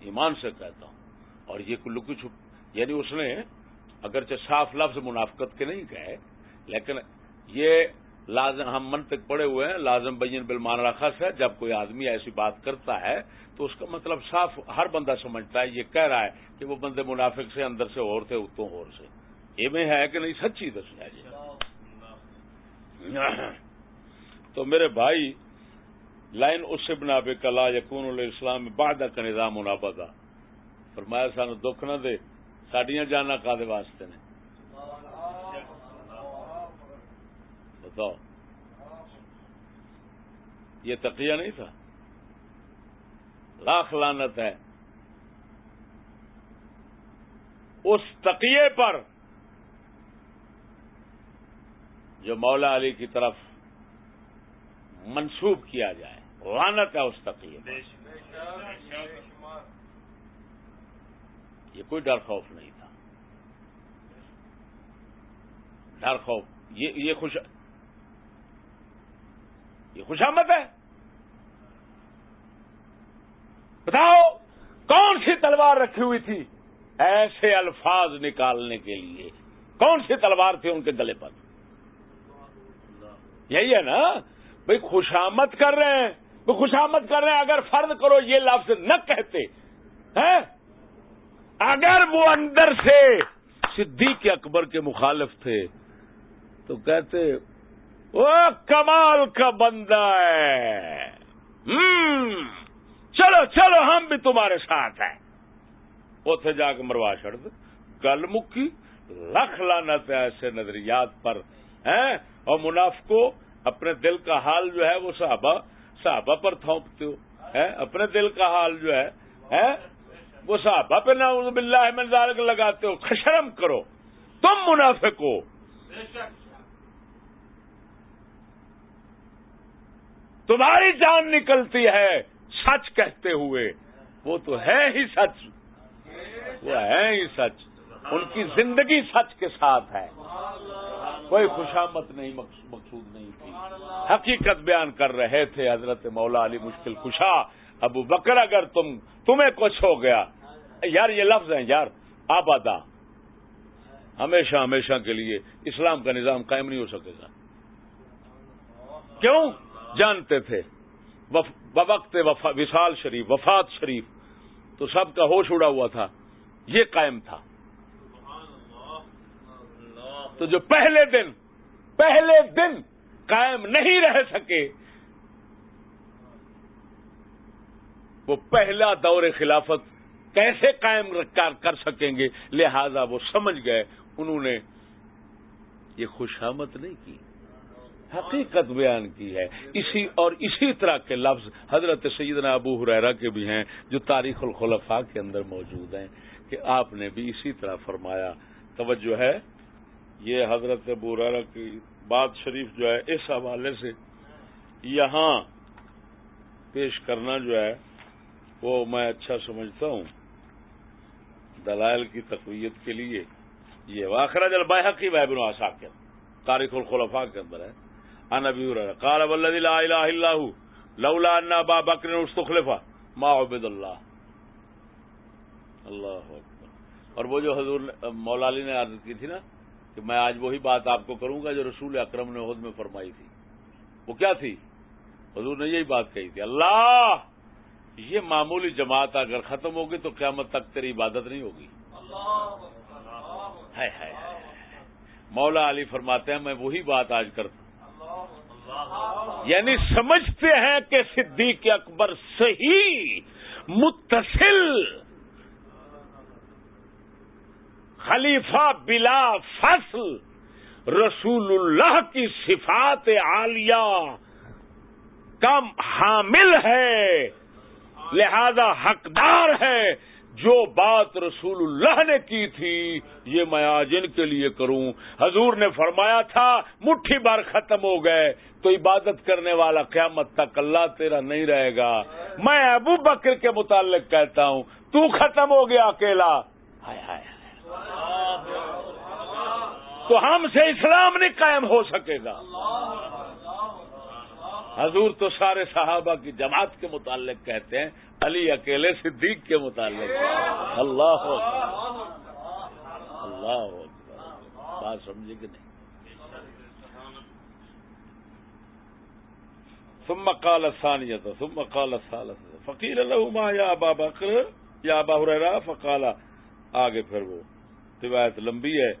ایمان سے کہتا ہوں۔ اور یہ لکی چھپ یعنی اس نے اگرچہ صاف لفظ منافقت کے نہیں کہے، لیکن یہ لازم ہم منطق پڑے ہوئے ہیں، لازم بین بالمان رخص ہے، جب کوئی آدمی ایسی بات کرتا ہے تو اس کا مطلب صاف ہر بندہ سمجھتا ہے، یہ کہہ رہا ہے کہ وہ بندے منافق سے اندر سے اور تھے، اتوں اور سے۔ یہ میں ہے کہ نہیں، سچی دس جی۔ تو میرے بھائی لائن اس سے بنا بے کلا یقون الاسلام بعد کا نظام منافع تھا فرمایا، سانو دکھ نہ دے۔ سڈیا جانا کا واسطے نے؟ بتاؤ۔ یہ تقیہ نہیں تھا؟ لاکھ لانت ہے۔ اس تقیے پر جو مولا علی کی طرف منسوب کیا جائے۔ لانت ہے اس تقیے پر۔ یہ کوئی ڈر خوف نہیں تھا۔ ڈر خوف، یہ خوش، یہ خوشامد ہے۔ بتاؤ، کون سی تلوار رکھی ہوئی تھی ایسے الفاظ نکالنے کے لیے؟ کون سی تلوار تھی ان کے گلے پر؟ یہی ہے نا، بھائی خوشامد کر رہے ہیں۔ وہ خوشامد کر رہے ہیں، اگر فرض کرو یہ لفظ نہ کہتے ہیں اگر وہ اندر سے صدیق اکبر کے مخالف تھے، تو کہتے وہ کمال کا بندہ ہے۔ چلو چلو، ہم بھی تمہارے ساتھ ہیں۔ اتے جا کے مروا چڑھ گل مکی، لکھ لانا ایسے نظریات پر، ہیں؟ اور مناف کو اپنے دل کا حال جو ہے، وہ صحابہ صحابہ پر تھونکتے ہو اپنے دل کا حال جو ہے وہ صحابہ پہ نہ ذالک لگاتے ہو، خشرم کرو، تم منافق ہو۔ تمہاری جان نکلتی ہے سچ کہتے ہوئے، وہ تو ہے ہی سچ۔ وہ ہے ہی سچ۔ ان کی زندگی سچ کے ساتھ ہے۔ کوئی خوشامت نہیں، مقصود نہیں تھی۔ حقیقت بیان کر رہے تھے حضرت مولا علی مشکل خوشا ابو بکر اگر تم تمہیں کچھ ہو گیا، یار یہ لفظ ہیں یار آبادا ہمیشہ ہمیشہ کے لیے اسلام کا نظام قائم نہیں ہو سکے گا۔ کیوں؟ جانتے تھے۔ وقت وصال شریف، وفات شریف۔ تو سب کا ہوش اڑا ہوا تھا۔ یہ قائم تھا۔ تو جو پہلے دن پہلے دن قائم نہیں رہ سکے وہ پہلا دور خلافت کیسے قائم کر سکیں گے؟ لہذا وہ سمجھ گئے، انہوں نے یہ خوشامت نہیں کی، حقیقت بیان کی ہے۔ اسی اور اسی طرح کے لفظ حضرت سیدنا ابو حریرا کے بھی ہیں، جو تاریخ الخلفاء کے اندر موجود ہیں، کہ آپ نے بھی اسی طرح فرمایا۔ توجہ ہے، یہ حضرت ابو حریرا کی بات شریف جو ہے، اس حوالے سے یہاں پیش کرنا جو ہے وہ میں اچھا سمجھتا ہوں۔ دلائل کی تقویت کے لیے یہ واخرہ جل باحقی بحب الحاص کے تاریخ الخلفاء کے اندر ہے۔ ان ابي هريره قال والذي لا اله الا هو لولا ان ابا بكر استخلف ما عبد الله اللہ اکبر۔ اور وہ جو حضور مولا علی نے عادت کی تھی نا کہ میں آج وہی بات آپ کو کروں گا جو رسول اکرم نے عہد میں فرمائی تھی۔ وہ کیا تھی؟ حضور نے یہی بات کہی تھی، اللہ یہ معمولی جماعت اگر ختم ہوگی تو قیامت تک تیری عبادت نہیں ہوگی۔ مولا علی فرماتے ہیں، میں وہی بات آج کرتا ہوں۔ یعنی سمجھتے ہیں کہ صدیق اکبر صحیح، متصل، خلیفہ بلا فصل، رسول اللہ کی صفات عالیہ کم حامل ہے۔ لہذا حقدار ہے جو بات رسول اللہ نے کی تھی، یہ میں آج ان کے لیے کروں۔ حضور نے فرمایا تھا، مٹھی بار ختم ہو گئے، تو عبادت کرنے والا قیامت تک اللہ تیرا نہیں رہے گا۔ میں ابو بکر کے متعلق کہتا ہوں، تو ختم ہو گیا اکیلا۔ تو ہم سے اسلام نہیں قائم ہو سکے گا۔ حضور تو سارے صحابہ کی جماعت کے متعلق کہتے ہیں، علی اکیلے صدیق کے متعلق۔ اللہ اللہ بات سمجھے کہ نہیں؟ ثم قال ثانیت ثم قال ثالث فقیر لهما یا ابا بکر، یا ابا ہریرہ فقال آگے پھر وہ۔ روایت لمبی ہے۔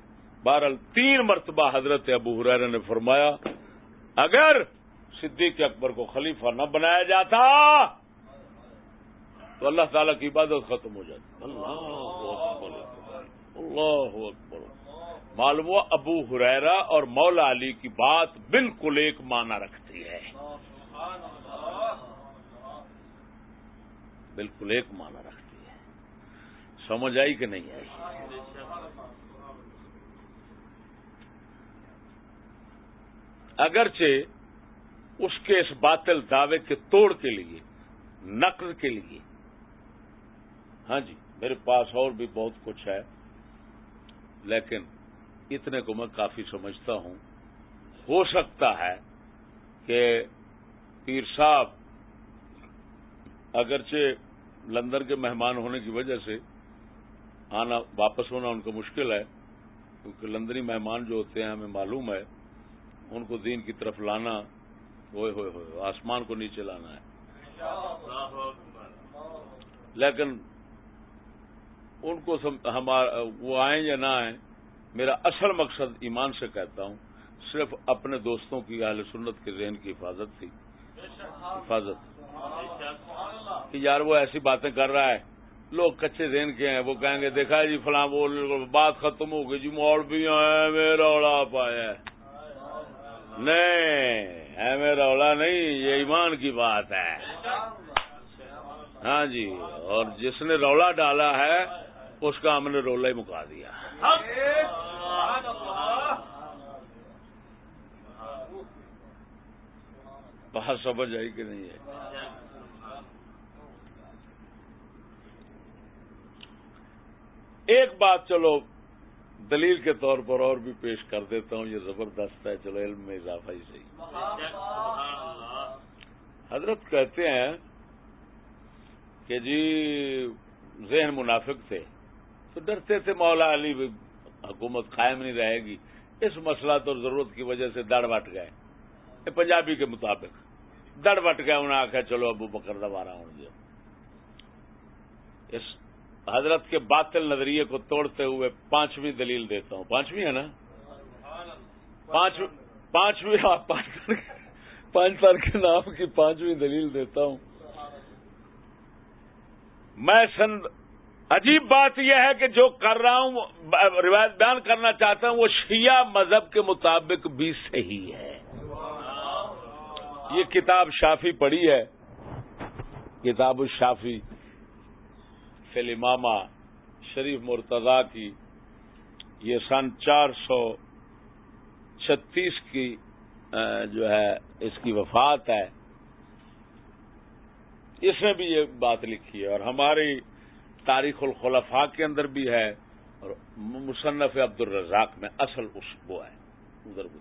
بہرحال تین مرتبہ حضرت ابو حریرہ نے فرمایا، اگر صدیق اکبر کو خلیفہ نہ بنایا جاتا تو اللہ تعالیٰ کی عبادت ختم ہو جاتی۔ اللہ اکبر۔ اللہ اکبر۔ معلوم ہوا ابو حریرا اور مولا علی کی بات بالکل ایک معنی رکھتی ہے۔ بالکل ایک معنی رکھتی ہے۔ سمجھ آئی کہ نہیں آئی؟ اگرچہ اس کے اس باطل دعوے کے توڑ کے لیے، نقل کے لیے۔ ہاں جی میرے پاس اور بھی بہت کچھ ہے، لیکن اتنے کو میں کافی سمجھتا ہوں۔ ہو سکتا ہے کہ پیر صاحب، اگرچہ لندن کے مہمان ہونے کی وجہ سے آنا، واپس ہونا ان کا مشکل ہے، کیونکہ لندنی مہمان جو ہوتے ہیں، ہمیں معلوم ہے، ان کو دین کی طرف لانا ہوئے ہوئے ہوئے آسمان کو نیچے لانا ہے۔ لیکن ان کو وہ آئیں یا نہ آئیں میرا اصل مقصد ایمان سے کہتا ہوں صرف اپنے دوستوں کی اہل سنت کے ذہن کی حفاظت تھی۔ حفاظت۔ کہ یار وہ ایسی باتیں کر رہا ہے لوگ کچے ذہن کے ہیں وہ کہیں گے دیکھا جی فلاں بول بات ختم ہو گئی جی موڑ بھی ہیں میرا پایا نہیں ہے میرا اولا نہیں، یہ ایمان کی بات ہے۔ ہاں جی اور جس نے رولا ڈالا ہے، اس کا ہم نے رولا ہی مکا دیا۔ بہت سمجھ آئی کہ نہیں ہے ایک بات چلو دلیل کے طور پر اور بھی پیش کر دیتا ہوں، یہ زبردست ہے، چلو علم میں اضافہ ہی صحیح۔ حضرت کہتے ہیں کہ جی ذہن منافق تھے، تو ڈرتے تھے مولا علی، حکومت قائم نہیں رہے گی۔ اس مسئلہ تو ضرورت کی وجہ سے دڑ بٹ گئے۔ پنجابی کے مطابق۔ دڑ بٹ گئے انہیں آخر چلو ابو بکر دوبارہ ہوں جو اس حضرت کے باطل نظریے کو توڑتے ہوئے پانچویں دلیل دیتا ہوں۔ پانچویں ہے نا؟ پانچویں پانچ سال کے نام کی پانچویں دلیل دیتا ہوں۔ میں سند عجیب بات یہ ہے کہ جو کر رہا ہوں، روایت بیان کرنا چاہتا ہوں، وہ شیعہ مذہب کے مطابق بھی صحیح ہے۔ یہ کتاب شافی پڑھی ہے۔ کتاب الشافی فل امامہ شریف مرتضی کی، یہ سن چار سو چھتیس کی جو ہے، اس کی وفات ہے۔ اس میں بھی یہ بات لکھی ہے اور ہماری تاریخ الخلفاء کے اندر بھی ہے اور مصنف عبد الرزاق میں اصل اس وہ ہے، ادھر بھی۔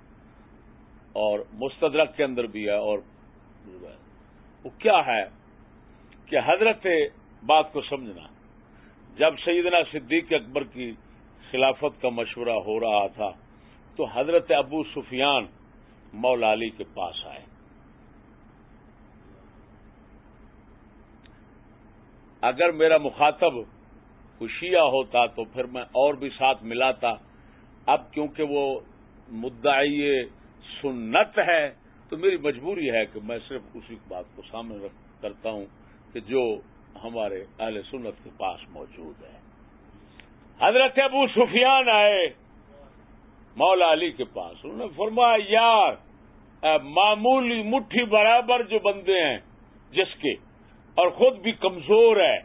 اور مستدرک کے اندر بھی ہے اور وہ کیا ہے کہ حضرت بات کو سمجھنا۔ جب سیدنا صدیق اکبر کی خلافت کا مشورہ ہو رہا تھا، تو حضرت ابو سفیان مولا علی کے پاس آئے۔ اگر میرا مخاطب خوشیا ہوتا تو پھر میں اور بھی ساتھ ملاتا۔ اب کیونکہ وہ مدعی سنت ہے، تو میری مجبوری ہے کہ میں صرف اسی بات کو سامنے کرتا ہوں کہ جو ہمارے اہل سنت کے پاس موجود ہے۔ حضرت ابو سفیان آئے، مولا علی کے پاس۔ انہوں نے فرمایا، یار معمولی مٹھی برابر جو بندے ہیں، جس کے، اور خود بھی کمزور ہے،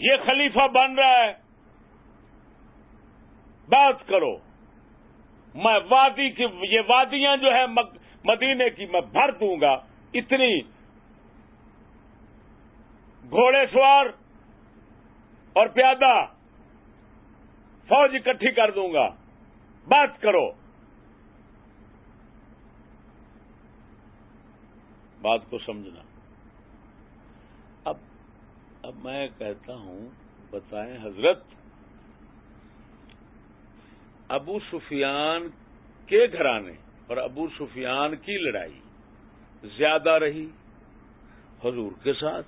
یہ خلیفہ بن رہا ہے، بات کرو۔ میں وادی کی یہ وادیاں جو ہے مدینے کی میں بھر دوں گا، اتنی گھوڑے سوار اور پیادہ فوج اکٹھی کر دوں گا۔ بات کرو۔ بات کو سمجھنا۔ اب اب میں کہتا ہوں، بتائیں حضرت، ابو سفیان کے گھرانے اور ابو سفیان کی لڑائی زیادہ رہی حضور کے ساتھ؟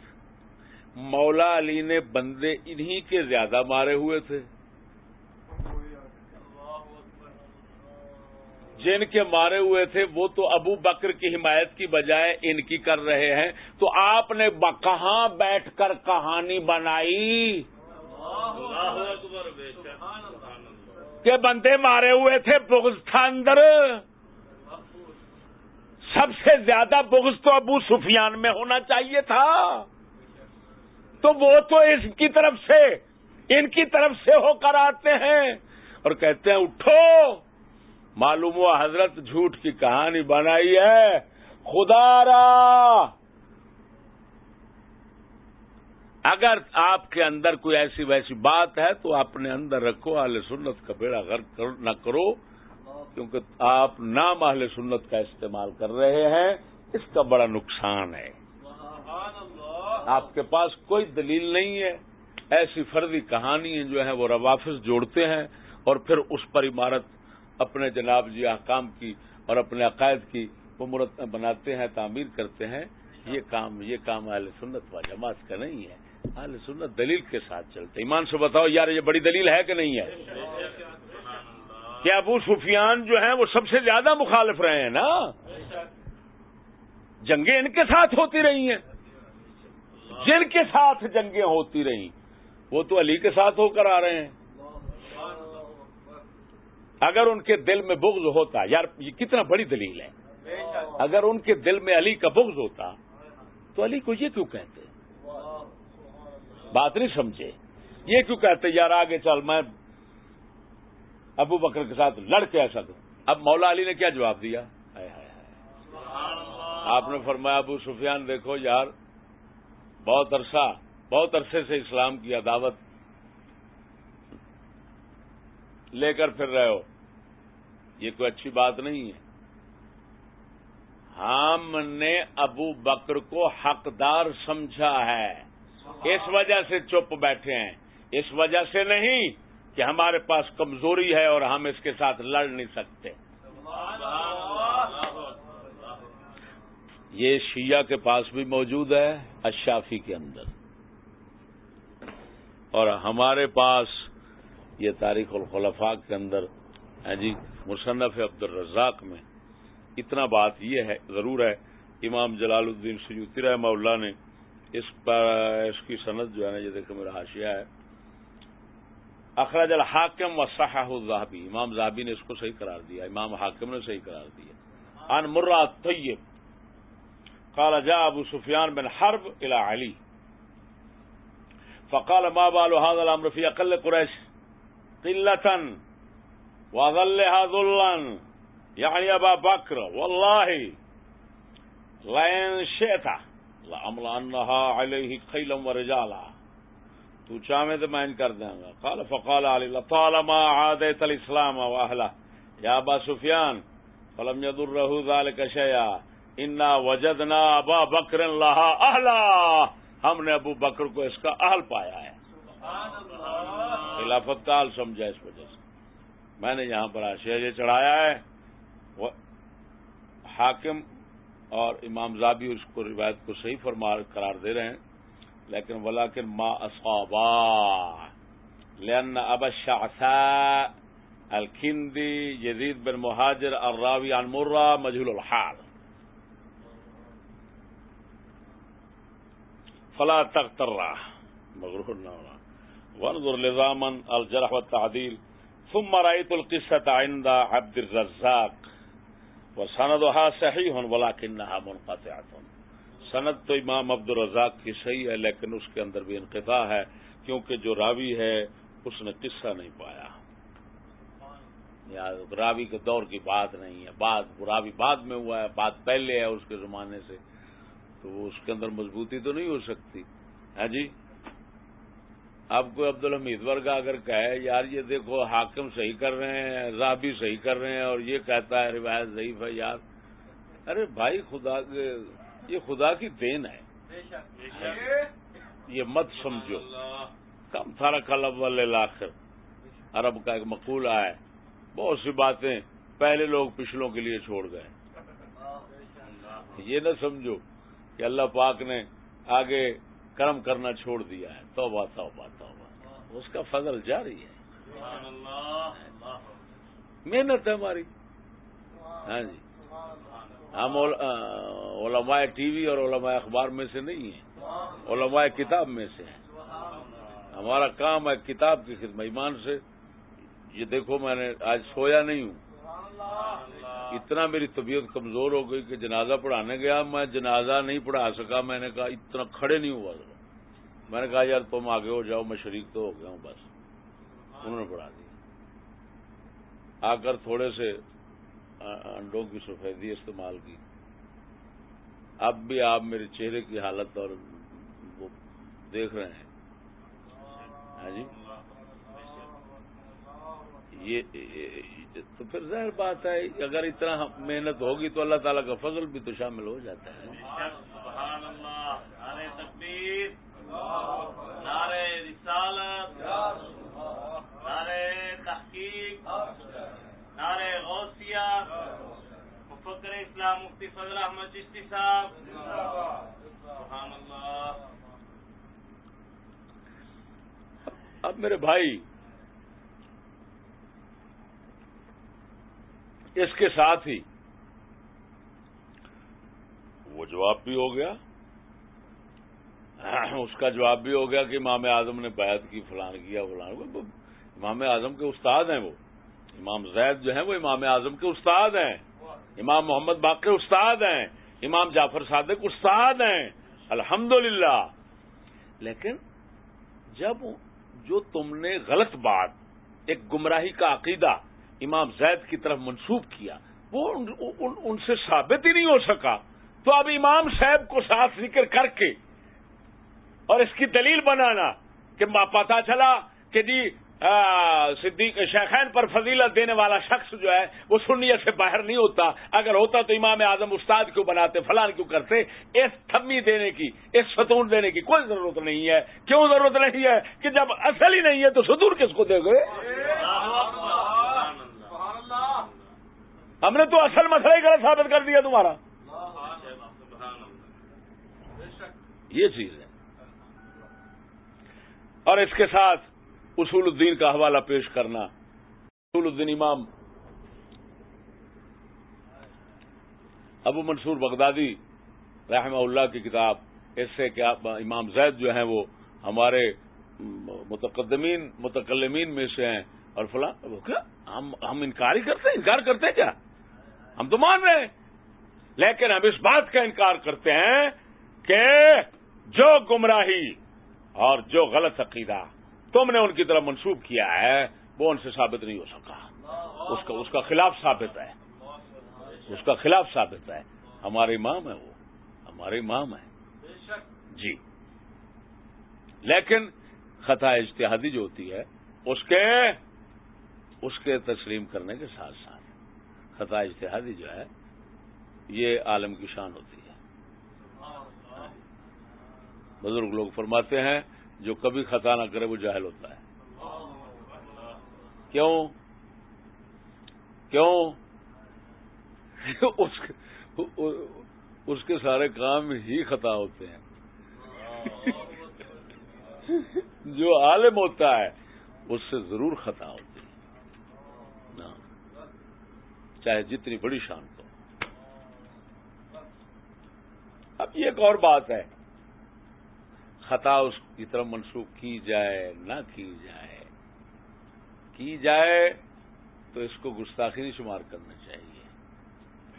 مولا علی نے بندے انہی کے زیادہ مارے ہوئے تھے۔ جن کے مارے ہوئے تھے، وہ تو ابو بکر کی حمایت کی بجائے ان کی کر رہے ہیں۔ تو آپ نے کہاں بیٹھ کر کہانی بنائی؟ کہ بندے مارے ہوئے تھے بغض تھا اندر۔ سب سے زیادہ بغض تو ابو سفیان میں ہونا چاہیے تھا۔ تو وہ تو اس کی طرف سے، ان کی طرف سے ہو کر آتے ہیں اور کہتے ہیں، اٹھو! معلوم ہوا حضرت جھوٹ کی کہانی بنائی ہے۔ خدا را! اگر آپ کے اندر کوئی ایسی ویسی بات ہے تو اپنے اندر رکھو، اہل سنت کا بیڑا غرق نہ کرو۔ کیونکہ آپ نام اہل سنت کا استعمال کر رہے ہیں، اس کا بڑا نقصان ہے۔ آپ کے پاس کوئی دلیل نہیں ہے۔ ایسی فرضی کہانی جو ہے وہ روافظ جوڑتے ہیں اور پھر اس پر عمارت اپنے جناب جی احکام کی اور اپنے عقائد کی وہ مرت بناتے ہیں، تعمیر کرتے ہیں۔ یہ کام یہ کام اہل سنت و جماعت کا نہیں ہے۔ اہل سنت دلیل کے ساتھ چلتے ایمان سے بتاؤ، یار یہ بڑی دلیل ہے کہ نہیں ہے؟ کہ ابو سفیان جو ہیں وہ سب سے زیادہ مخالف رہے ہیں نا؟ جنگیں ان کے ساتھ ہوتی رہی ہیں۔ جن کے ساتھ جنگیں ہوتی رہیں، وہ تو علی کے ساتھ ہو کر آ رہے ہیں۔ اگر ان کے دل میں بغض ہوتا، یار، یہ کتنا بڑی دلیل ہے۔ اگر ان کے دل میں علی کا بغض ہوتا، تو علی کو یہ کیوں کہتے؟ بات نہیں سمجھے۔ یہ کیوں کہتے؟ یار، آگے چل، میں ابو بکر کے ساتھ لڑ کے ایسا دوں اب مولا علی نے کیا جواب دیا؟ آپ نے فرمایا، ابو سفیان، دیکھو یار بہت عرصہ، بہت عرصے سے اسلام کی عداوت لے کر پھر رہے ہو۔ یہ کوئی اچھی بات نہیں ہے۔ ہم نے ابو بکر کو حقدار سمجھا ہے۔ اس وجہ سے چپ بیٹھے ہیں۔ اس وجہ سے نہیں کہ ہمارے پاس کمزوری ہے اور ہم اس کے ساتھ لڑ نہیں سکتے۔ یہ شیعہ کے پاس بھی موجود ہے، اشافی کے اندر۔ اور ہمارے پاس یہ تاریخ الخلفاء کے اندر جی مصنف عبد الرزاق میں۔ اتنا بات یہ ہے، ضرور ہے، امام جلال الدین سیوتی رحمہ اللہ نے اس پر، اس کی صنعت جو ہے نا، یہ دیکھو میرا حاشیہ ہے۔ اخراج الحاکم و صحح الزہبی امام زہبی نے اس کو صحیح قرار دیا، امام حاکم نے صحیح قرار دیا۔ ان مرہ طیب قال جاء ابو سفیان بن حرب الى علی. فقال ما بال هذا الامر في اقل قريش قلة وظلها ذلا يعني یعنی ابا بكر والله لئن شئت لاملانها عليه خيلا ورجالا تو چاہے تو میں کر دیں گا. قال، فقال علی طالما عادت الاسلام واهله يا ابا سفيان فلم يضره ذلك شيئا انا وجدنا ابا بکر اللہ اہلا ہم نے ابو بکر کو اس کا اہل پایا ہے۔ خلافت کا حال سمجھا اس وجہ سے۔ میں نے یہاں پر آشیا یہ چڑھایا ہے۔ حاکم اور امام زابی اس کو روایت کو صحیح فرما قرار دے رہے ہیں۔ لیکن ولاکن ما اصابا۔ لن اب شاثا الکھندی یزید بن مہاجر الراوی عن مرہ مجھول الحال۔ فلا تغتر. مغرور نہ ہونا وانظر لزامن الجرح والتعديل ثم رأيت القصة عند عبد الرزاق. وسندها صحيح ولكنها منقطعة. سند تو امام عبد الرزاق کی صحیح ہے، لیکن اس کے اندر بھی انقطاع ہے، کیونکہ جو راوی ہے، اس نے قصہ نہیں پایا. یا راوی کے دور کی بات نہیں ہے. بات راوی بعد میں ہوا ہے بات پہلے ہے اس کے زمانے سے. تو اس کے اندر مضبوطی تو نہیں ہو سکتی۔ ہاں جی؟ اب کوئی عبد الحمید ورگا اگر کہے، یار یہ دیکھو حاکم صحیح کر رہے ہیں راہ صحیح کر رہے ہیں اور یہ کہتا ہے روایت ضعیف ہے، یار۔ ارے بھائی، خدا، یہ خدا کی دین ہے۔ یہ مت سمجھو۔ کم تھارا کلب لاخر عرب کا ایک مقولہ ہے بہت سی باتیں پہلے لوگ پچھلوں کے لیے چھوڑ گئے۔ یہ نہ سمجھو۔ کہ اللہ پاک نے آگے کرم کرنا چھوڑ دیا ہے۔ توبہ توبہ توبہ۔ اس کا فضل جاری ہے۔ محنت ہے ہماری۔ ہاں جی۔ ہم علماء ٹی وی اور علماء اخبار میں سے نہیں ہیں۔ علماء کتاب میں سے ہیں۔ ہمارا کام ہے کتاب کی خدمت، ایمان سے۔ یہ دیکھو میں نے آج سویا نہیں ہوں۔ اتنا میری طبیعت کمزور ہو گئی کہ جنازہ پڑھانے گیا، میں جنازہ نہیں پڑھا سکا۔ میں نے کہا، اتنا کھڑے نہیں ہوا۔ میں نے کہا، یار تم آگے ہو جاؤ، میں شریک تو ہو گیا ہوں بس۔ انہوں نے پڑھا دیا۔ آ کر تھوڑے سے انڈوں کی سفیدی استعمال کی۔ اب بھی آپ میرے چہرے کی حالت اور وہ دیکھ رہے ہیں۔ ہاں جی؟ یہ تو پھر ظاہر بات ہے اگر اتنا محنت ہوگی تو اللہ تعالیٰ کا فضل بھی تو شامل ہو جاتا ہے۔ تحقیق غوثیہ مفکر اسلام مفتی فضل احمد چشتی صاحب۔ سبحان اللہ اب میرے بھائی اس کے ساتھ ہی۔ وہ جواب بھی ہو گیا۔ اس کا جواب بھی ہو گیا کہ امام اعظم نے بیعت کی، فلان کیا، فلان۔ امام اعظم کے استاد ہیں وہ۔ امام زید جو ہیں وہ امام اعظم کے استاد ہیں۔ امام محمد باقی استاد ہیں۔ امام جعفر صادق استاد ہیں۔ الحمد لیکن جب جو تم نے غلط بات، ایک گمراہی کا عقیدہ امام زید کی طرف منسوخ کیا، وہ ان سے ثابت ہی نہیں ہو سکا۔ تو اب امام صاحب کو ساتھ ذکر کر کے اور اس کی دلیل بنانا کہ پتا چلا کہ جی صدیق شیخین پر فضیلت دینے والا شخص جو ہے، وہ سنیت سے باہر نہیں ہوتا۔ اگر ہوتا تو امام اعظم استاد کیوں بناتے، فلان کیوں کرتے؟ اس تھمی دینے کی، اس ستون دینے کی کوئی ضرورت نہیں ہے۔ کیوں ضرورت نہیں ہے؟ کہ جب اصل ہی نہیں ہے تو ستون کس کو دے گئے؟ ہم نے تو اصل مسئلہ ہی غلط ثابت کر دیا تمہارا۔ یہ چیز ہے۔ اور اس کے ساتھ اصول الدین کا حوالہ پیش کرنا۔ اصول الدین امام۔ ابو منصور بغدادی رحمہ اللہ کی کتاب۔ اس سے کہ امام زید جو ہیں وہ ہمارے متقدمین، متکلمین میں سے ہیں۔ اور فلاں ہم انکار ہی کرتے ہیں؟ انکار کرتے ہیں کیا؟ ہم تو مان رہے ہیں۔ لیکن ہم اس بات کا انکار کرتے ہیں کہ جو گمراہی اور جو غلط عقیدہ تم نے ان کی طرف منسوخ کیا ہے، وہ ان سے ثابت نہیں ہو سکا۔ اس کا اس کا خلاف ثابت ہے۔ اس کا خلاف ثابت ہے۔ ہمارے امام ہے وہ۔ ہمارے امام ہے جی۔ لیکن خطا اجتہادی جو ہوتی ہے، اس کے اس کے تسلیم کرنے کے ساتھ ساتھ خطا اجتہادی جو ہے، یہ عالم کی شان ہوتی ہے۔ بزرگ لوگ فرماتے ہیں، جو کبھی خطا نہ کرے، وہ جاہل ہوتا ہے۔ کیوں؟ کیوں؟ اس کے سارے کام ہی خطا ہوتے ہیں۔ جو عالم ہوتا ہے، اس سے ضرور خطا ہوتی ہے نا چاہے جتنی بڑی شان کو۔ اب یہ ایک اور بات ہے۔ خطا اس کی طرف منسوخ کی جائے، نہ کی جائے۔ کی جائے تو اس کو گستاخی نہیں شمار کرنا چاہیے۔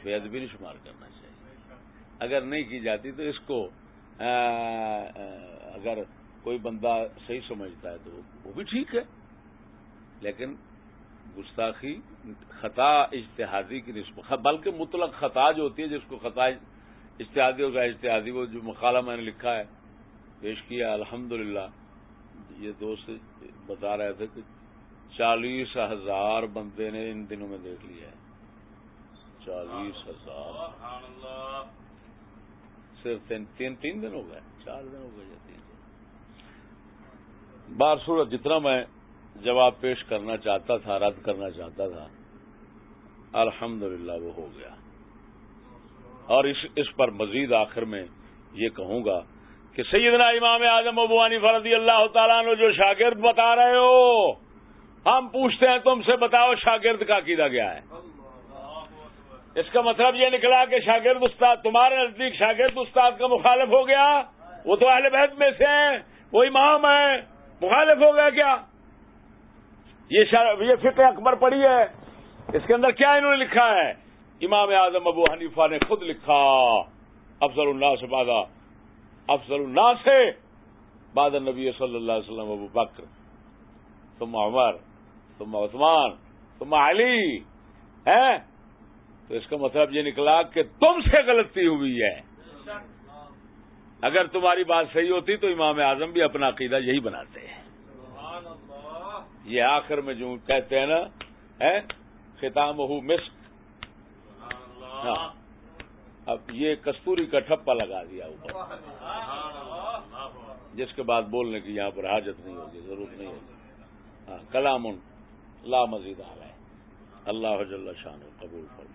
بے ادبی نہیں شمار کرنا چاہیے۔ اگر نہیں کی جاتی تو اس کو اگر کوئی بندہ صحیح سمجھتا ہے تو وہ بھی ٹھیک ہے۔ لیکن گستاخی، خطا اجتہادی کی نسبت بلکہ مطلق خطا جو ہوتی ہے، جس کو خطا اشتہادی ہوگا اشتہادی وہ جو مقالہ میں نے لکھا ہے، پیش کیا الحمدللہ۔ یہ دوست بتا رہے تھے کہ چالیس ہزار بندے نے ان دنوں میں دیکھ لیا ہے۔ چالیس ہزار۔ صرف تین تین تین دن ہو گئے۔ چار دن ہو گئے یا تین دن۔ بار صورت جتنا میں جواب پیش کرنا چاہتا تھا، رد کرنا چاہتا تھا، الحمدللہ وہ ہو گیا۔ اور اس اس پر مزید آخر میں یہ کہوں گا کہ سیدنا امام اعظم ابوانی فرضی اللہ تعالیٰ نے جو شاگرد بتا رہے ہو، ہم پوچھتے ہیں تم سے بتاؤ شاگرد کا کیدا گیا ہے۔ اس کا مطلب یہ نکلا کہ شاگرد استاد، تمہارے نزدیک شاگرد استاد کا مخالف ہو گیا۔ وہ تو اہل بیت میں سے ہیں، وہ امام ہے مخالف ہو گیا کیا؟ یہ یہ فکر اکبر پڑی ہے۔ اس کے اندر کیا انہوں نے لکھا ہے؟ امام اعظم ابو حنیفہ نے خود لکھا۔ افضل اللہ سے بادہ افضل اللہ سے باد نبی صلی اللہ علیہ وسلم، ابو بکر تم عمر تم عثمان تم علی۔ ہے تو اس کا مطلب یہ نکلا کہ تم سے غلطی ہوئی ہے۔ اگر تمہاری بات صحیح ہوتی تو امام اعظم بھی اپنا عقیدہ یہی بناتے۔ ہیں یہ آخر میں جو کہتے ہیں نا خطام ہو مسک۔ ہاں۔ اب یہ کستوری کا ٹھپا لگا دیا اوپر۔ جس کے بعد بولنے کی یہاں پر حاجت نہیں ہوگی ضرورت نہیں ہوگی۔ ہاں کلام لا مزید آ رہا ہے اللہ جل شان قبول فرما